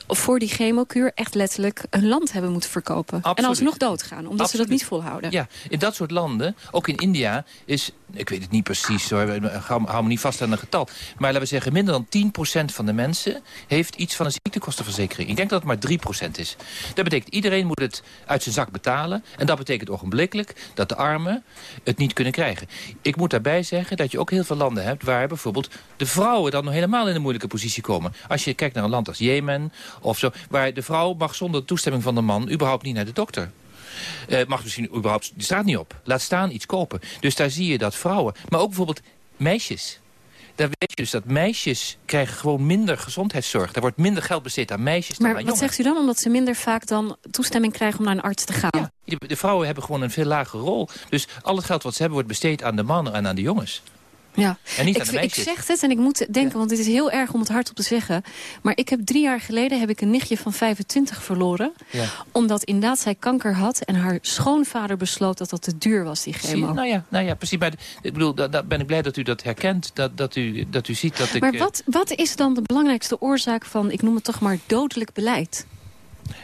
Voor die chemokuur echt letterlijk een land hebben moeten verkopen. En Absoluut. alsnog doodgaan, omdat ze dat niet volhouden. Ja, in dat soort landen, ook in India, is... Ik weet het niet precies hoor, hou me niet vast aan een getal. Maar laten we zeggen, minder dan 10% van de mensen... heeft iets van een ziektekostenverzekering. Ik denk dat het maar 3% is. Dat betekent, iedereen moet het uit zijn zak betalen. En dat betekent ogenblikkelijk dat de armen het niet kunnen krijgen. Ik moet daarbij zeggen dat je ook heel veel landen hebt... waar bijvoorbeeld de vrouwen dan nog helemaal in een moeilijke positie komen. Als je kijkt naar een land als Jemen of zo... waar de vrouw mag zonder toestemming van de man überhaupt niet naar de dokter. Eh, mag misschien überhaupt, die staat niet op. Laat staan iets kopen. Dus daar zie je dat vrouwen, maar ook bijvoorbeeld meisjes. Daar weet je dus dat meisjes krijgen gewoon minder gezondheidszorg. Daar wordt minder geld besteed aan meisjes dan Maar aan wat zegt u dan? Omdat ze minder vaak dan toestemming krijgen om naar een arts te gaan. De, de vrouwen hebben gewoon een veel lagere rol. Dus al het geld wat ze hebben wordt besteed aan de mannen en aan de jongens. Ja. En niet ik, aan de ik zeg het en ik moet denken, want dit is heel erg om het hardop te zeggen. Maar ik heb drie jaar geleden heb ik een nichtje van 25 verloren. Ja. Omdat inderdaad zij kanker had en haar schoonvader besloot dat dat te duur was, die chemo. nou, ja, nou ja, precies. Maar ik bedoel, daar daar ben ik blij dat u dat herkent. Dat, dat, u, dat u ziet dat ik... maar eh, wat, wat is dan de belangrijkste oorzaak van, ik noem het toch maar, dodelijk beleid?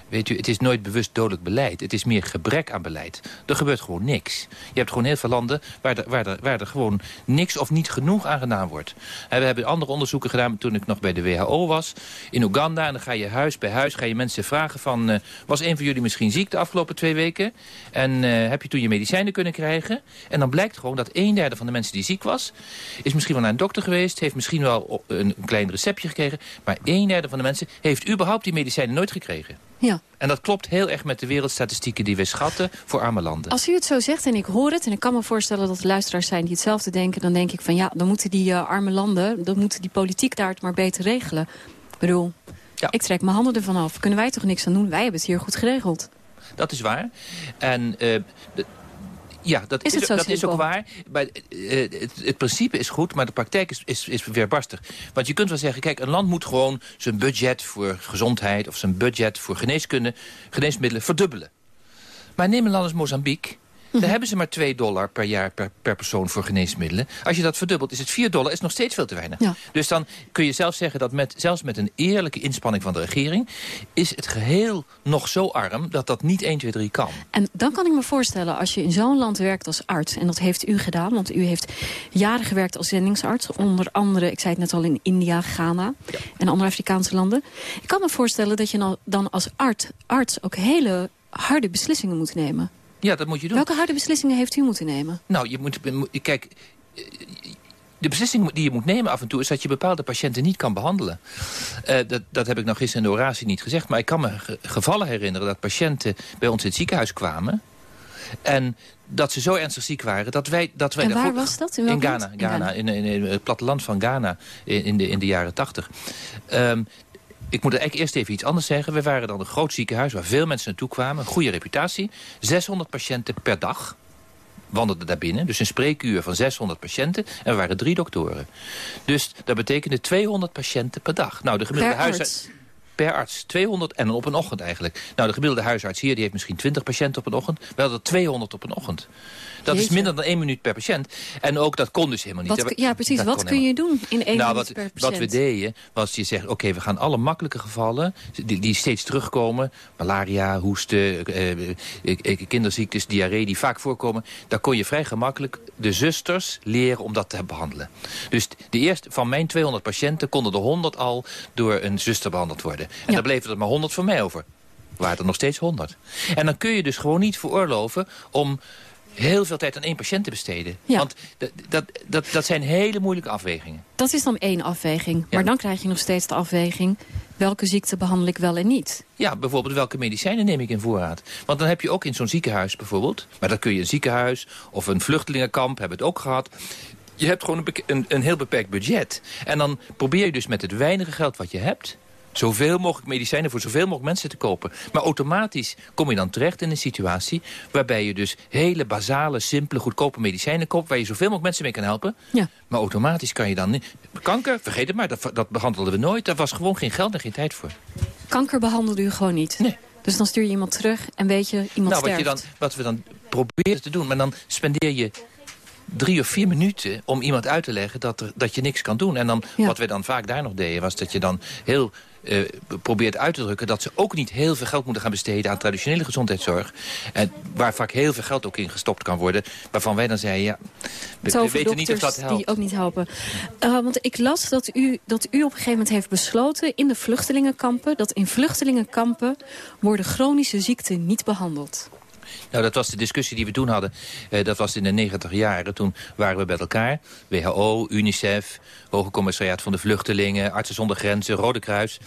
Weet u, het is nooit bewust dodelijk beleid. Het is meer gebrek aan beleid. Er gebeurt gewoon niks. Je hebt gewoon heel veel landen waar er, waar waar er gewoon niks of niet genoeg aan gedaan wordt. We hebben andere onderzoeken gedaan toen ik nog bij de WHO was. In Oeganda. En dan ga je huis bij huis ga je mensen vragen van... eh, was een van jullie misschien ziek de afgelopen twee weken? En eh, heb je toen je medicijnen kunnen krijgen? En dan blijkt gewoon dat een derde van de mensen die ziek was... is misschien wel naar een dokter geweest. Heeft misschien wel een klein receptje gekregen. Maar een derde van de mensen heeft überhaupt die medicijnen nooit gekregen. Ja. En dat klopt heel erg met de wereldstatistieken die we schatten voor arme landen. Als u het zo zegt en ik hoor het... en ik kan me voorstellen dat er luisteraars zijn die hetzelfde denken... dan denk ik van ja, dan moeten die eh, arme landen... dan moeten die politiek daar het maar beter regelen. Ik bedoel, ik trek mijn handen ervan af. Kunnen wij toch niks aan doen? Wij hebben het hier goed geregeld. Dat is waar. En de- ja, dat, Is dat is ook waar. Maar, eh, het, het principe is goed, maar de praktijk is, is, is weerbarstig. Want je kunt wel zeggen, kijk, een land moet gewoon zijn budget voor gezondheid... of zijn budget voor geneeskunde, geneesmiddelen verdubbelen. Maar neem een land als Mozambique... Daar hebben ze maar 2 dollar per jaar per, per persoon voor geneesmiddelen. Als je dat verdubbelt, is het 4 dollar, is nog steeds veel te weinig. Ja. Dus dan kun je zelf zeggen dat met, zelfs met een eerlijke inspanning van de regering... is het geheel nog zo arm dat dat niet 1, 2, 3 kan. En dan kan ik me voorstellen, als je in zo'n land werkt als arts... en dat heeft u gedaan, want u heeft jaren gewerkt als zendingsarts... onder andere, ik zei het net al, in India, Ghana en andere Afrikaanse landen. Ik kan me voorstellen dat je dan als arts, arts ook hele harde beslissingen moet nemen. Ja, dat moet je doen. Welke harde beslissingen heeft u moeten nemen? Nou, je moet, kijk, eh, de beslissing die je moet nemen af en toe... is dat je bepaalde patiënten niet kan behandelen. Eh, dat, dat heb ik nog gisteren in de oratie niet gezegd... maar ik kan me ge- gevallen herinneren dat patiënten bij ons in het ziekenhuis kwamen... en dat ze zo ernstig ziek waren dat wij... Dat wij En waar was dat? In In, Ghana, Ghana, Ghana. in, in, in het platteland van Ghana in, in, de, in de jaren tachtig. Ehm, ik moet eigenlijk eerst even iets anders zeggen. We waren dan een groot ziekenhuis waar veel mensen naartoe kwamen. Een goede reputatie. 600 patiënten per dag wandelden daar binnen. Dus een spreekuur van 600 patiënten. En we waren drie doktoren. Dus dat betekende 200 patiënten per dag. Nou, de gemiddelde huisarts... arts? per arts. 200 en op een ochtend eigenlijk. Nou, de gemiddelde huisarts hier die heeft misschien 20 patiënten op een ochtend. We hadden 200 op een ochtend. Dat is minder dan één minuut per patiënt. En ook dat kon dus helemaal niet. Wat, ja, precies. dat Wat kun helemaal je doen in één nou, minuut wat, per wat we patiënt? deden, was je zegt... oké, we gaan alle makkelijke gevallen, die, die steeds terugkomen... malaria, hoesten, eh, eh, eh, kinderziektes, diarree, die vaak voorkomen... daar kon je vrij gemakkelijk de zusters leren om dat te behandelen. Dus de eerste, van mijn 200 patiënten konden er 100 al door een zuster behandeld worden. En dan bleven er maar 100 van mij over. Waren er nog steeds 100. En dan kun je dus gewoon niet veroorloven om heel veel tijd aan één patiënt te besteden. Want dat, dat, dat, dat zijn hele moeilijke afwegingen. Dat is dan één afweging. Maar dan krijg je nog steeds de afweging... welke ziekte behandel ik wel en niet? Ja, bijvoorbeeld welke medicijnen neem ik in voorraad. Want dan heb je ook in zo'n ziekenhuis bijvoorbeeld... maar dan kun je een ziekenhuis of een vluchtelingenkamp, hebben we het ook gehad... Je hebt gewoon een, een heel beperkt budget. En dan probeer je dus met het weinige geld wat je hebt... zoveel mogelijk medicijnen voor zoveel mogelijk mensen te kopen. Maar automatisch kom je dan terecht in een situatie... waarbij je dus hele basale, simpele, goedkope medicijnen koopt... waar je zoveel mogelijk mensen mee kan helpen. Ja. Maar automatisch kan je dan... niet- Kanker, vergeet het maar, dat, dat behandelden we nooit. Daar was gewoon geen geld en geen tijd voor. Kanker behandelde u gewoon niet? Nee. Dus dan stuur je iemand terug en weet je, iemand nou, wat, je dan, wat we dan proberen te doen, maar dan spendeer je drie of vier minuten om iemand uit te leggen dat, er, dat je niks kan doen. En dan, Ja. wat we dan vaak daar nog deden, was dat je dan heel eh, probeert uit te drukken... dat ze ook niet heel veel geld moeten gaan besteden aan traditionele gezondheidszorg. En waar vaak heel veel geld ook in gestopt kan worden. Waarvan wij dan zeiden, ja, we, we weten niet of dat helpt. die ook niet helpen. Eh, want ik las dat u, dat u op een gegeven moment heeft besloten... in de vluchtelingenkampen, dat in vluchtelingenkampen... worden chronische ziekten niet behandeld. Nou, dat was de discussie die we toen hadden. Eh, dat was in de negentig jaren. Toen waren we bij elkaar. WHO, UNICEF, Hoge Commissariaat van de Vluchtelingen... Artsen zonder Grenzen, Rode Kruis.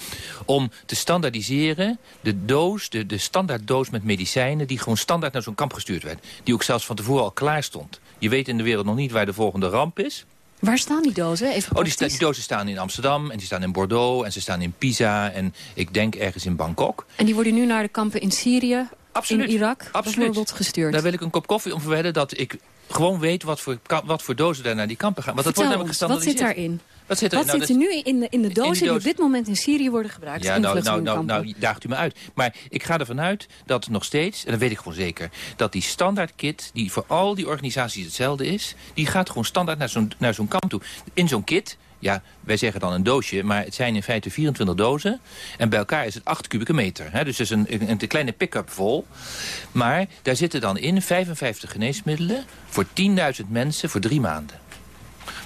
Om te standaardiseren de doos, de, de standaarddoos met medicijnen... die gewoon standaard naar zo'n kamp gestuurd werd. Die ook zelfs van tevoren al klaar stond. Je weet in de wereld nog niet waar de volgende ramp is. Waar staan die dozen? Even Oh, die, sta- die dozen staan in Amsterdam en die staan in Bordeaux... en ze staan in Pisa en ik denk ergens in Bangkok. En die worden nu naar de kampen in Syrië, Absoluut. in Irak Absoluut. bijvoorbeeld gestuurd. Daar wil ik een kop koffie om verwedden dat ik gewoon weet wat voor, wat voor dozen daar naar die kampen gaan. Want dat Vertel wordt ons, namelijk wat zit gestandaardiseerd. daarin? Wat zit? Wat Nou, zit er dat- nu in de, in de dozen die, doos- op dit moment in Syrië worden gebruikt? Ja, nou, nou, nou, nou, daagt u me uit. Maar ik ga ervan uit dat nog steeds, en dat weet ik gewoon zeker... dat die standaard kit, die voor al die organisaties hetzelfde is... die gaat gewoon standaard naar zo'n naar zo'n kamp toe. In zo'n kit, ja, wij zeggen dan een doosje... maar het zijn in feite 24 dozen. En bij elkaar is het 8 kubieke meter. Hè? Dus het is een, een, kleine pick-up vol. Maar daar zitten dan in 55 geneesmiddelen... voor 10.000 mensen voor drie maanden.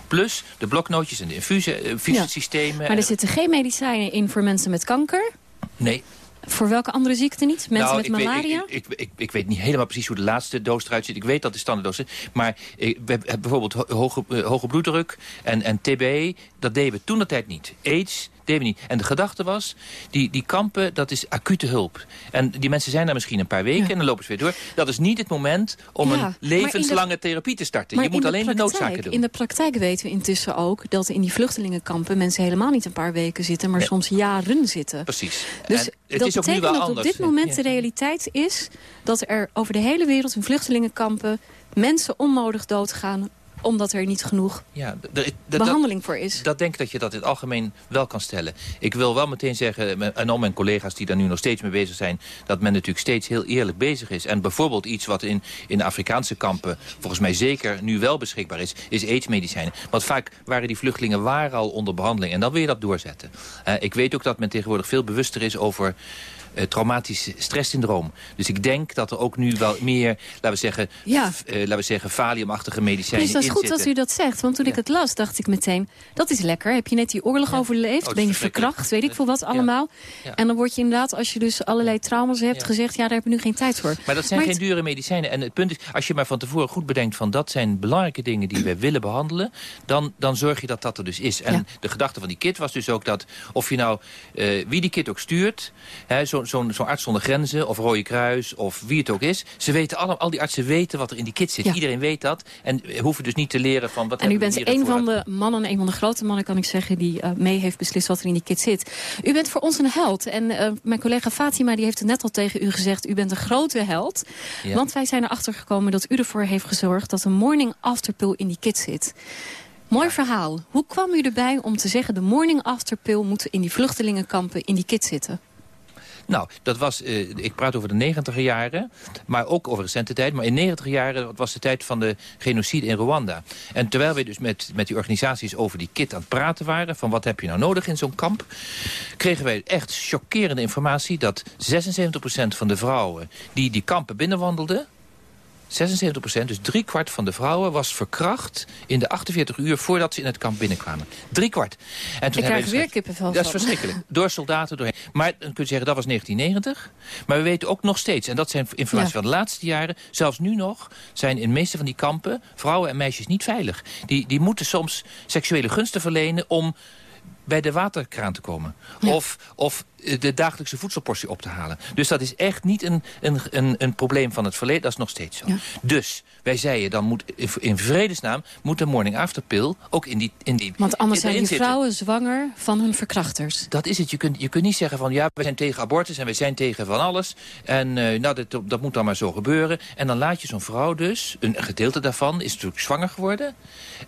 Plus de bloknootjes en de infusie- eh, infusiesystemen. Maar er zitten geen medicijnen in voor mensen met kanker. Nee, Voor welke andere ziekte niet? Mensen Nou, met ik weet- malaria? ik, ik, ik, ik weet niet helemaal precies hoe de laatste doos eruit ziet. Ik weet dat de standaarddoos is. Maar eh, we hebben bijvoorbeeld ho- hoge, eh, hoge bloeddruk en, en TB, dat deden we toen de tijd niet. AIDS deden we niet. En de gedachte was, die, die kampen, dat is acute hulp. En die mensen zijn daar misschien een paar weken en dan lopen ze weer door. Dat is niet het moment om Ja, een de- levenslange therapie te starten. Je moet alleen de, praktijk- noodzaken doen. In de praktijk weten we intussen ook dat in die vluchtelingenkampen mensen helemaal niet een paar weken zitten, maar Nee. soms jaren zitten. Precies. Dus En het dat is ook nu wel dat anders. op dit moment Ja. de realiteit is dat er over de hele wereld in vluchtelingenkampen mensen onnodig doodgaan omdat er niet genoeg Ja, behandeling voor is. Dat denk ik dat je dat in het algemeen wel kan stellen. Ik wil wel meteen zeggen, me- en al mijn collega's die daar nu nog steeds mee bezig zijn... dat men natuurlijk steeds heel eerlijk bezig is. En bijvoorbeeld iets wat in, in de Afrikaanse kampen... volgens mij zeker nu wel beschikbaar is, is aidsmedicijnen. Want vaak waren die vluchtelingen waren al onder behandeling. En dan wil je dat doorzetten. Eh, ik weet ook dat men tegenwoordig veel bewuster is over... eh, traumatisch stresssyndroom. Dus ik denk dat er ook nu wel meer, laten we zeggen, Ja. eh, laten we zeggen valiumachtige medicijnen Dus dat is in goed zitten. dat u dat zegt. Want toen ik het las, dacht ik meteen... dat is lekker. Heb je net die oorlog overleefd? Oh, ben je verkracht? Weet ik veel wat allemaal. En dan word je inderdaad, als je dus allerlei trauma's hebt... Gezegd, ja, daar heb je nu geen tijd voor. Maar dat zijn Maar geen het- dure medicijnen. En het punt is, als je maar van tevoren goed bedenkt... van dat zijn belangrijke dingen die wij <clears throat> willen behandelen... dan, dan zorg je dat dat er dus is. En de gedachte van die kit was dus ook dat... of je nou, eh, wie die kit ook stuurt... hè, Zo'n zo, arts zonder grenzen of Rode Kruis of wie het ook is... ze weten allemaal, al die artsen weten wat er in die kit zit. Ja. Iedereen weet dat. En hoeven dus niet te leren van... wat En u bent een van de mannen, een van de grote mannen kan ik zeggen... die eh, mee heeft beslist wat er in die kit zit. U bent voor ons een held. En eh, mijn collega Fatima die heeft het net al tegen u gezegd... u bent een grote held. Ja. Want wij zijn erachter gekomen dat u ervoor heeft gezorgd... dat een morning after pill in die kit zit. Mooi verhaal. Hoe kwam u erbij om te zeggen... de morning after pill moet in die vluchtelingenkampen in die kit zitten? Nou, dat was, eh, ik praat over de negentiger jaren, maar ook over recente tijd. Maar in negentiger jaren was de tijd van de genocide in Rwanda. En terwijl we dus met, met die organisaties over die kit aan het praten waren... van wat heb je nou nodig in zo'n kamp... kregen wij echt chockerende informatie dat 76% van de vrouwen die die kampen binnenwandelden... 76 procent, dus drie kwart van de vrouwen was verkracht in de 48 uur voordat ze in het kamp binnenkwamen. Drie kwart. En Ik krijg weer kippenvel Dat is verschrikkelijk. Door soldaten doorheen. Maar dan kun je zeggen, dat was 1990. Maar we weten ook nog steeds, en dat zijn informatie Ja. van de laatste jaren... zelfs nu nog zijn in de meeste van die kampen vrouwen en meisjes niet veilig. Die, die moeten soms seksuele gunsten verlenen om bij de waterkraan te komen. Of, of de dagelijkse voedselportie op te halen. Dus dat is echt niet een, een, een, een probleem van het verleden. Dat is nog steeds zo. Dus wij zeiden, dan moet in- in vredesnaam... moet de morning after pill ook in die... In die Want anders zijn die zitten. vrouwen zwanger van hun verkrachters. Dat is het. Je kunt, je kunt niet zeggen van ja, we zijn tegen abortus en we zijn tegen van alles. En eh, nou, dat, dat moet dan maar zo gebeuren. En dan laat je zo'n vrouw dus, een gedeelte daarvan is natuurlijk zwanger geworden.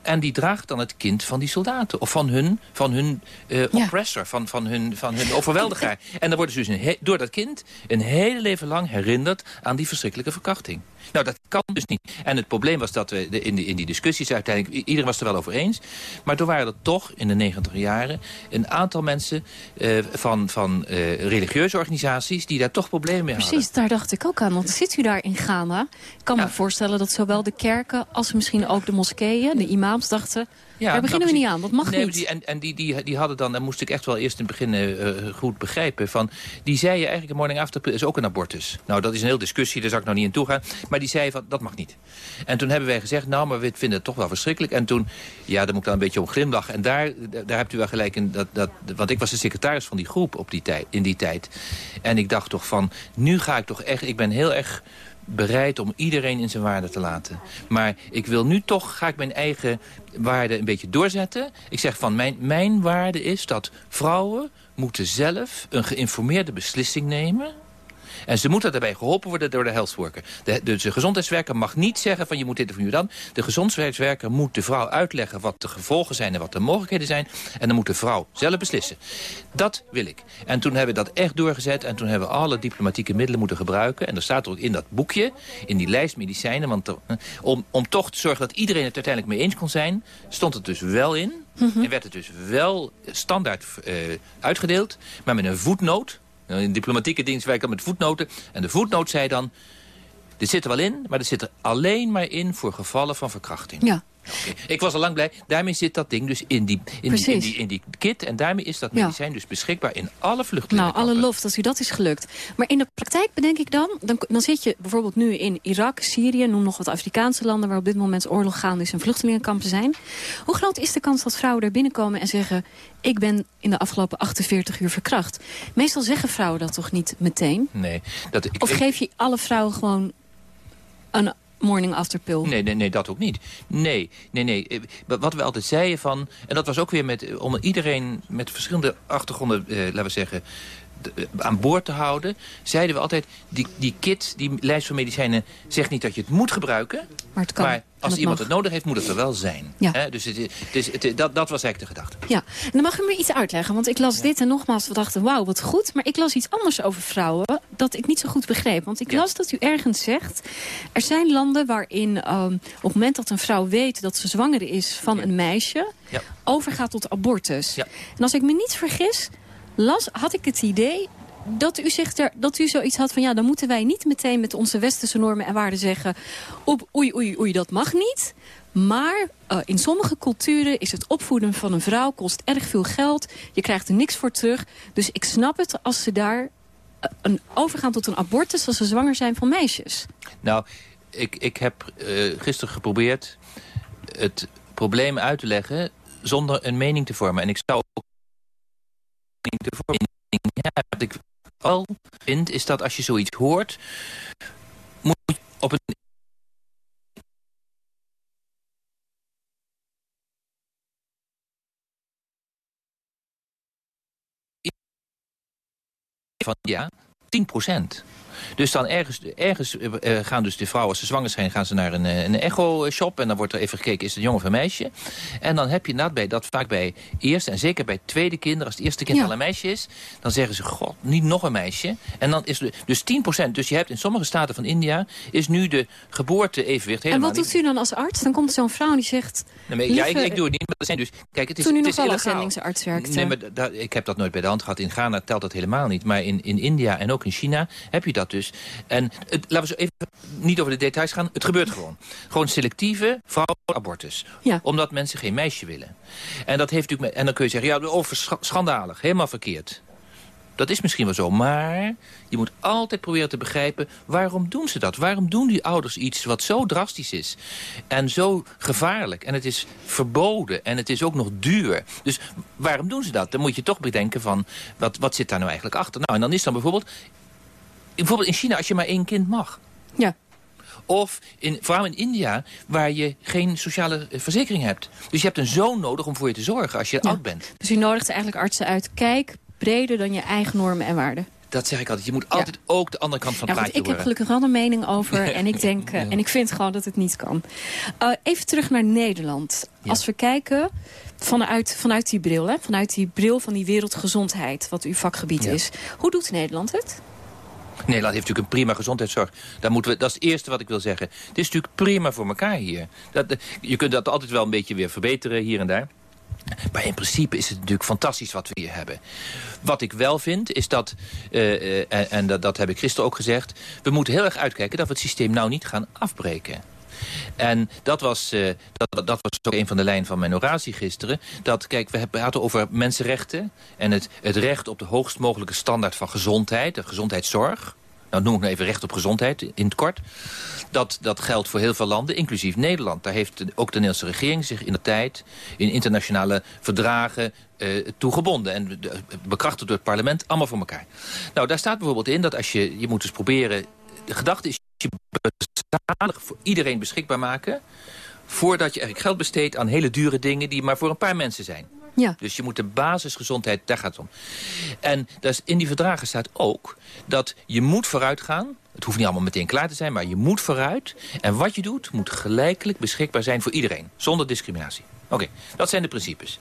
En die draagt dan het kind van die soldaten. Of van hun, van hun eh, oppressor, van, van, hun, van hun overweldiger. En dan worden ze dus een door dat kind een hele leven lang herinnerd aan die verschrikkelijke verkrachting. Nou, dat kan dus niet. En het probleem was dat we de- in, die, in die discussies uiteindelijk... iedereen was er wel over eens. Maar toen waren er toch in de negentig jaren... een aantal mensen eh, van, van eh, religieuze organisaties... die daar toch problemen mee hadden. Precies, daar dacht ik ook aan. Want zit u daar in Ghana? Ik kan me voorstellen dat zowel de kerken als misschien ook de moskeeën, de imams dachten... daar beginnen we nou, niet aan, dat mag nee, niet. Die, en en die, die, die hadden dan, en moest ik echt wel eerst in het begin eh, goed begrijpen... van die zeiden eigenlijk, een morning after is ook een abortus. Nou, dat is een heel discussie, daar zal ik nog niet in toegaan. Maar die zei van, dat mag niet. En toen hebben wij gezegd, nou, maar we vinden het toch wel verschrikkelijk. En toen, ja, daar moet ik dan een beetje om glimlachen. En daar, daar hebt u wel gelijk in, dat, dat, want ik was de secretaris van die groep op die tijd, in die tijd. En ik dacht toch van, nu ga ik toch echt, ik ben heel erg bereid om iedereen in zijn waarde te laten. Maar ik wil nu toch, ga ik mijn eigen waarde een beetje doorzetten. Ik zeg van, mijn, mijn waarde is dat vrouwen moeten zelf een geïnformeerde beslissing nemen... En ze moeten daarbij geholpen worden door de health worker. De, dus de gezondheidswerker mag niet zeggen van je moet dit of je dan. De gezondheidswerker moet de vrouw uitleggen wat de gevolgen zijn en wat de mogelijkheden zijn. En dan moet de vrouw zelf beslissen. Dat wil ik. En toen hebben we dat echt doorgezet. En toen hebben we alle diplomatieke middelen moeten gebruiken. En er staat er ook in dat boekje, in die lijst medicijnen. Want er- eh, om, om toch te zorgen dat iedereen het uiteindelijk mee eens kon zijn... stond het dus wel in. En werd het dus wel standaard eh, uitgedeeld. Maar met een voetnoot. In diplomatieke dienst werkt dat met voetnoten. En de voetnoot zei dan... Dit zit er wel in, maar dit zit er alleen maar in voor gevallen van verkrachting. Ja. Ik was al lang blij. Daarmee zit dat ding dus in die, in die, in die, in die kit. En daarmee is dat Ja. medicijn dus beschikbaar in alle vluchtelingen. Nou, alle lof dat u dat is gelukt. Maar in de praktijk bedenk ik dan, dan, dan zit je bijvoorbeeld nu in Irak, Syrië, noem nog wat Afrikaanse landen waar op dit moment oorlog gaande is en vluchtelingenkampen zijn. Hoe groot is de kans dat vrouwen daar binnenkomen en zeggen, ik ben in de afgelopen 48 uur verkracht? Meestal zeggen vrouwen dat toch niet meteen? Nee. Dat, ik, Of geef je alle vrouwen gewoon een morning after pill? Nee, nee, nee, dat ook niet. Nee, nee, nee. Eh, Wat we altijd zeiden van... En dat was ook weer met, om iedereen met verschillende achtergronden, eh, laten we zeggen... eh, aan boord te houden, zeiden we altijd... Die, die kit, die lijst van medicijnen, zegt niet dat je het moet gebruiken... Maar het kan. Maar als het iemand mag. het nodig heeft, moet het er wel zijn. Ja. Dus, het, is- het dat, dat was eigenlijk de gedachte. Ja, en dan mag u me iets uitleggen. Want ik las dit en nogmaals, we dachten, wauw, wat goed. Maar ik las iets anders over vrouwen dat ik niet zo goed begreep. Want ik las dat u ergens zegt... er zijn landen waarin ehm, op het moment dat een vrouw weet... dat ze zwanger is van een meisje... Overgaat tot abortus. En als ik me niet vergis, las, had ik het idee... Dat u, zegt dat u zoiets had van ja, dan moeten wij niet meteen met onze westerse normen en waarden zeggen... Op, oei, oei, oei, dat mag niet. Maar eh, in sommige culturen is het opvoeden van een vrouw kost erg veel geld. Je krijgt er niks voor terug. Dus ik snap het als ze daar eh, een, overgaan tot een abortus als ze zwanger zijn van meisjes. Nou, ik, ik heb eh, gisteren geprobeerd het probleem uit te leggen zonder een mening te vormen. En ik zou ook te vormen. Ja, wat ik al vind is dat als je zoiets hoort, moet je op een van ja, 10 procent. Dus dan ergens, ergens eh, eh, gaan dus de vrouwen, als ze zwanger zijn, gaan ze naar een, eh, een echo-shop. En dan wordt er even gekeken, is het een jongen of een meisje? En dan heb je inderdaad bij, dat vaak bij eerste en zeker bij tweede kinderen, als het eerste kind Ja. al een meisje is, dan zeggen ze, god, niet nog een meisje. En dan is er dus 10%. Dus je hebt in sommige staten van India, is nu de geboorte-evenwicht En helemaal wat niet. doet u dan als arts? Dan komt zo'n vrouw die zegt... Nee, ja, ik, doe het niet, maar er zijn dus... Kijk, het is, Toen u het nog is wel als zendingsarts werkte. Nee, maar ik heb dat nooit bij de hand gehad. In Ghana telt dat helemaal niet. Maar in, in India en ook in China heb je dat dus. En het, laten we zo even niet over de details gaan. Het gebeurt gewoon. Gewoon selectieve vrouwenabortus. Ja. Omdat mensen geen meisje willen. En, dat heeft natuurlijk en dan kun je zeggen, ja, over schandalig. Helemaal verkeerd. Dat is misschien wel zo, maar je moet altijd proberen te begrijpen... waarom doen ze dat? Waarom doen die ouders iets wat zo drastisch is? En zo gevaarlijk. En het is verboden. En het is ook nog duur. Dus waarom doen ze dat? Dan moet je toch bedenken van... wat, wat zit daar nou eigenlijk achter? Nou, en dan is dan bijvoorbeeld... Bijvoorbeeld in China, als je maar één kind mag. Ja. Of in, vooral in India, waar je geen sociale eh, verzekering hebt. Dus je hebt een zoon nodig om voor je te zorgen als je oud bent. Dus u nodigt eigenlijk artsen uit. Kijk breder dan je eigen normen en waarden. Dat zeg ik altijd. Je moet altijd ook de andere kant van het Ja, goed, plaatje ik heb gelukkig wel een mening over. <laughs> En ik denk eh, en ik vind gewoon dat het niet kan. Eh, even terug naar Nederland. Als we kijken vanuit, vanuit die bril, hè, vanuit die bril van die wereldgezondheid, wat uw vakgebied is. Hoe doet Nederland het? Nederland heeft natuurlijk een prima gezondheidszorg. Daar moeten we, dat is het eerste wat ik wil zeggen. Het is natuurlijk prima voor elkaar hier. Dat, de- je kunt dat altijd wel een beetje weer verbeteren hier en daar. Maar in principe is het natuurlijk fantastisch wat we hier hebben. Wat ik wel vind, is dat, eh, eh, en, en dat, dat heb ik gisteren ook gezegd... we moeten heel erg uitkijken dat we het systeem nou niet gaan afbreken. En dat was, eh, dat, dat was ook een van de lijnen van mijn oratie gisteren. Dat, kijk, we praten over mensenrechten... en het, het recht op de hoogst mogelijke standaard van gezondheid... de gezondheidszorg. Nou, noem ik nou even recht op gezondheid in het kort. Dat, dat geldt voor heel veel landen, inclusief Nederland. Daar heeft ook de Nederlandse regering zich in de tijd... in internationale verdragen eh toe gebonden. En de- bekrachtigd door het parlement, allemaal voor elkaar. Nou, daar staat bijvoorbeeld in dat als je... je moet dus proberen... de gedachte is bezadig voor iedereen beschikbaar maken... voordat je eigenlijk geld besteedt aan hele dure dingen... die maar voor een paar mensen zijn. Ja. Dus je moet de basisgezondheid, daar gaat het om. En dus in die verdragen staat ook dat je moet vooruit gaan. Het hoeft niet allemaal meteen klaar te zijn, maar je moet vooruit. En wat je doet, moet gelijkelijk beschikbaar zijn voor iedereen. Zonder discriminatie. Oké, dat zijn de principes.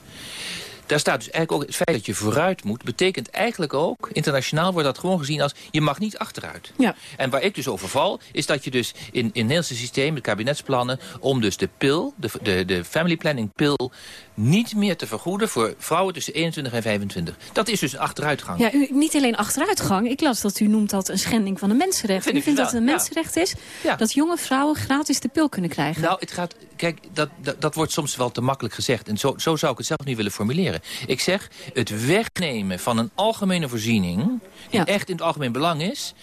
Daar staat dus eigenlijk ook het feit dat je vooruit moet... betekent eigenlijk ook, internationaal wordt dat gewoon gezien als... je mag niet achteruit. Ja. En waar ik dus over val, is dat je dus in, in het Nederlandse systeem... de kabinetsplannen, om dus de pil, de, de, de family planning pil... niet meer te vergoeden voor vrouwen tussen 21 en 25. Dat is dus een achteruitgang. Ja, u, niet alleen achteruitgang. Ik las dat u noemt dat een schending van de mensenrechten. Vind U ik vindt dat het een ja. mensenrecht is Ja. dat jonge vrouwen gratis de pil kunnen krijgen. Nou, het gaat, kijk, dat, dat, dat wordt soms wel te makkelijk gezegd. En zo, zo zou ik het zelf niet willen formuleren. Ik zeg, het wegnemen van een algemene voorziening... die echt in het algemeen belang is...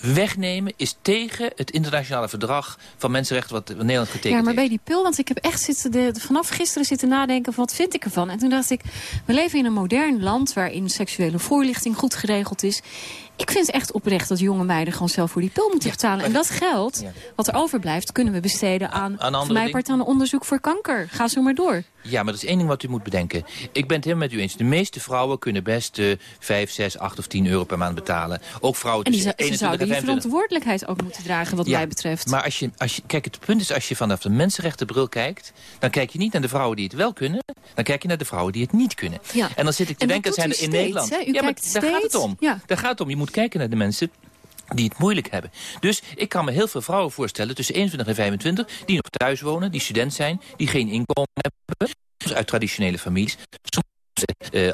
wegnemen is tegen het internationale verdrag van mensenrechten... wat Nederland getekend Ja, maar heeft. bij die pil, want ik heb echt zitten de, vanaf gisteren zitten nadenken van wat vind ik ervan. En toen dacht ik, we leven in een modern land waarin seksuele voorlichting goed geregeld is. Ik vind het echt oprecht dat jonge meiden gewoon zelf voor die pil moeten betalen. En dat geld, wat er overblijft, kunnen we besteden aan, andere voor mij dingen. part aan onderzoek voor kanker. Ga zo maar door. Ja, maar dat is één ding wat u moet bedenken. Ik ben het helemaal met u eens. De meeste vrouwen kunnen best eh 5, 6, 8 of 10 euro per maand betalen. Ook vrouwen En die, tussen ze, ze 21 en zouden die 25. verantwoordelijkheid ook moeten dragen wat Ja, mij betreft. Maar als je, als je, kijk, het punt is, als je vanaf de mensenrechtenbril kijkt... dan kijk je niet naar de vrouwen die het wel kunnen... dan kijk je naar de vrouwen die het niet kunnen. Ja. En dan zit ik te En dat denken, doet zijn er in steeds, Nederland... U ja, maar daar gaat het om. Ja. Daar gaat het om. Je moet kijken naar de mensen die het moeilijk hebben. Dus ik kan me heel veel vrouwen voorstellen tussen 21 en 25... die nog thuis wonen, die student zijn, die geen inkomen hebben... soms uit traditionele families... soms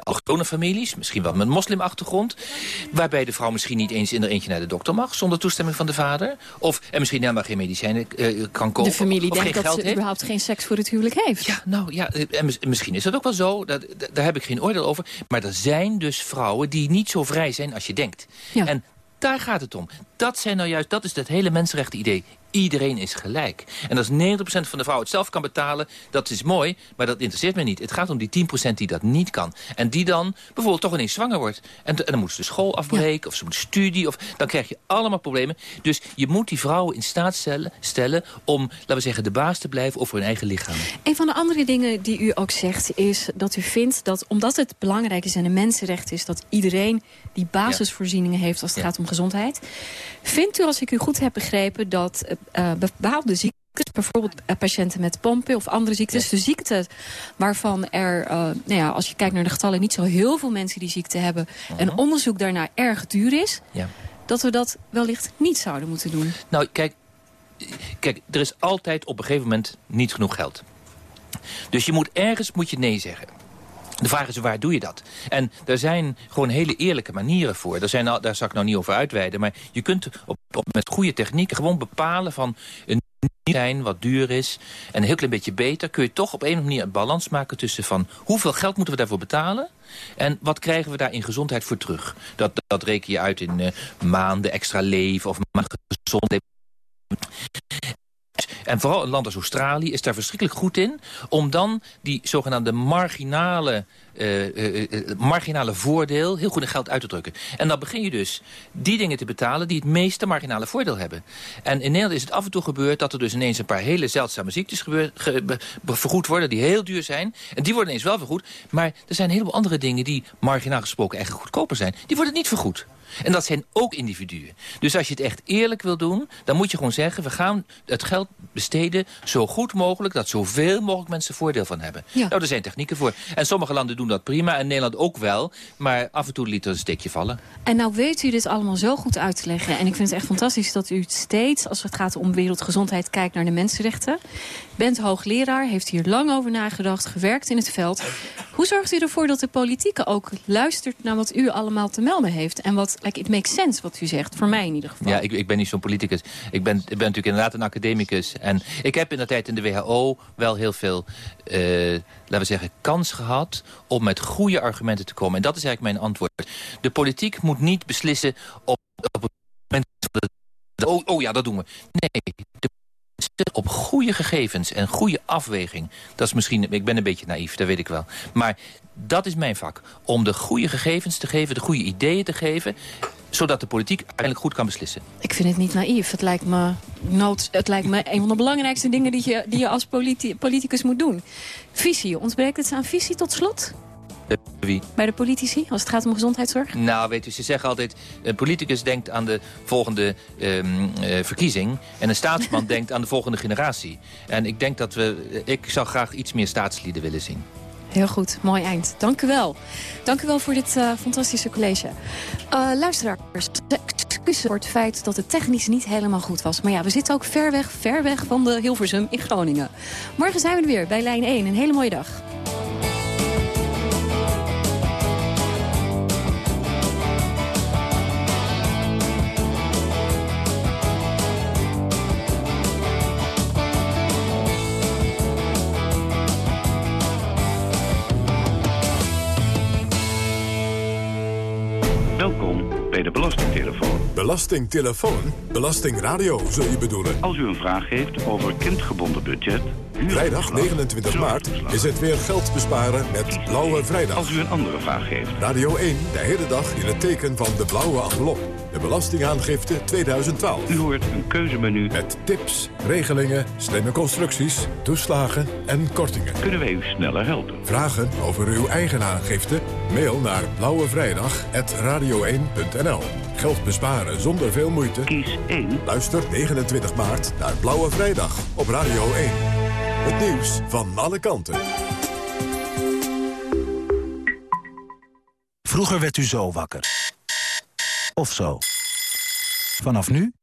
allochtone families, misschien wel met een moslimachtergrond... waarbij de vrouw misschien niet eens in er eentje naar de dokter mag... zonder toestemming van de vader. Of en misschien helemaal geen medicijnen eh, kan kopen. de familie of denkt dat ze heeft. überhaupt geen seks voor het huwelijk heeft. Ja, nou ja, en mis- misschien is dat ook wel zo. Dat, dat- daar heb ik geen oordeel over. Maar er zijn dus vrouwen die niet zo vrij zijn als je denkt. En daar gaat het om. Dat zijn nou juist, dat is het hele mensenrechten idee. Iedereen is gelijk. En als 90% van de vrouwen het zelf kan betalen, dat is mooi, maar dat interesseert me niet. Het gaat om die 10% die dat niet kan. En die dan bijvoorbeeld toch ineens zwanger wordt. En, en dan moet ze de school afbreken, of ze moet studie, of dan krijg je allemaal problemen. Dus je moet die vrouwen in staat stellen, stellen om, laten we zeggen, de baas te blijven over hun eigen lichaam. Een van de andere dingen die u ook zegt is dat u vindt dat omdat het belangrijk is en een mensenrecht is... dat iedereen die basisvoorzieningen heeft als het gaat om gezondheid. Vindt u, als ik u goed heb begrepen, dat uh, bepaalde ziektes... Bijvoorbeeld uh, patiënten met pompen of andere ziektes. De ziekte waarvan er, uh, nou ja, als je kijkt naar de getallen... niet zo heel veel mensen die ziekte hebben... en onderzoek daarna erg duur is... Ja. dat we dat wellicht niet zouden moeten doen. Nou, kijk, kijk, er is altijd op een gegeven moment niet genoeg geld. Dus je moet ergens moet je nee zeggen. De vraag is, waar doe je dat? En er zijn gewoon hele eerlijke manieren voor. Er zijn, daar zal ik nou niet over uitweiden. Maar je kunt met goede technieken gewoon bepalen van... een zijn wat duur is en een heel klein beetje beter... kun je toch op een of andere manier een balans maken tussen van... hoeveel geld moeten we daarvoor betalen... En wat krijgen we daar in gezondheid voor terug? Dat, dat reken je uit in uh, maanden extra leven of maanden gezond leven. En vooral een land als Australië is daar verschrikkelijk goed in... om dan die zogenaamde marginale, uh, uh, uh, marginale voordeel heel goed in geld uit te drukken. En dan begin je dus die dingen te betalen die het meeste marginale voordeel hebben. En in Nederland is het af en toe gebeurd dat er dus ineens een paar hele zeldzame ziektes vergoed worden... die heel duur zijn. En die worden ineens wel vergoed. Maar er zijn een heleboel andere dingen die marginaal gesproken eigenlijk goedkoper zijn. Die worden niet vergoed. En dat zijn ook individuen. Dus als je het echt eerlijk wil doen, dan moet je gewoon zeggen... we gaan het geld besteden zo goed mogelijk... dat zoveel mogelijk mensen voordeel van hebben. Ja. Nou, er zijn technieken voor. En sommige landen doen dat prima, en Nederland ook wel. Maar af en toe liet er een steekje vallen. En nou weet u dit allemaal zo goed uit te leggen. En ik vind het echt fantastisch dat u steeds, als het gaat om wereldgezondheid... kijkt naar de mensenrechten. Bent hoogleraar, heeft hier lang over nagedacht, gewerkt in het veld. Hoe zorgt u ervoor dat de politiek ook luistert naar wat u allemaal te melden heeft? En wat, like, it makes sense wat u zegt, voor mij in ieder geval. Ja, ik, ik ben niet zo'n politicus. Ik ben, ik natuurlijk inderdaad een academicus. En ik heb in de tijd in de WHO wel heel veel, uh, laten we zeggen, kans gehad... om met goede argumenten te komen. En dat is eigenlijk mijn antwoord. De politiek moet niet beslissen op, op het moment... Oh, oh ja, dat doen we. Nee, op goede gegevens en goede afweging. Dat is misschien, ik ben een beetje naïef, dat weet ik wel. Maar dat is mijn vak. Om de goede gegevens te geven, de goede ideeën te geven zodat de politiek uiteindelijk goed kan beslissen. Ik vind het niet naïef. Het lijkt me, nood, het lijkt me een van de belangrijkste dingen die je, die je als politi politicus moet doen. Visie. Ontbreekt het aan visie tot slot? Wie? Bij de politici, als het gaat om gezondheidszorg? Nou, weet u, ze zeggen altijd... een politicus denkt aan de volgende um, uh, verkiezing... en een staatsman <laughs> denkt aan de volgende generatie. En ik denk dat we... Ik zou graag iets meer staatslieden willen zien. Heel goed, mooi eind. Dank u wel. Dank u wel voor dit uh, fantastische college. Uh, luisteraars, excuses voor het feit dat het technisch niet helemaal goed was. Maar ja, we zitten ook ver weg, ver weg van de Hilversum in Groningen. Morgen zijn we er weer bij Lijn 1. Een hele mooie dag. Belastingtelefoon. Belastingradio, zul je bedoelen? Als u een vraag heeft over kindgebonden budget... Vrijdag 29 maart is het weer geld besparen met Blauwe Vrijdag. Als u een andere vraag heeft. Radio 1, de hele dag in het teken van de blauwe envelop. De Belastingaangifte 2012. U hoort een keuzemenu. Met tips, regelingen, slimme constructies, toeslagen en kortingen. Kunnen wij u sneller helpen? Vragen over uw eigen aangifte? Mail naar blauwevrijdag.radio1.nl Geld besparen zonder veel moeite? Kies 1. Luister 29 maart naar Blauwe Vrijdag op Radio 1. Het nieuws van alle kanten. Vroeger werd u zo wakker. Of zo. Vanaf nu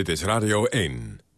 Dit is Radio 1.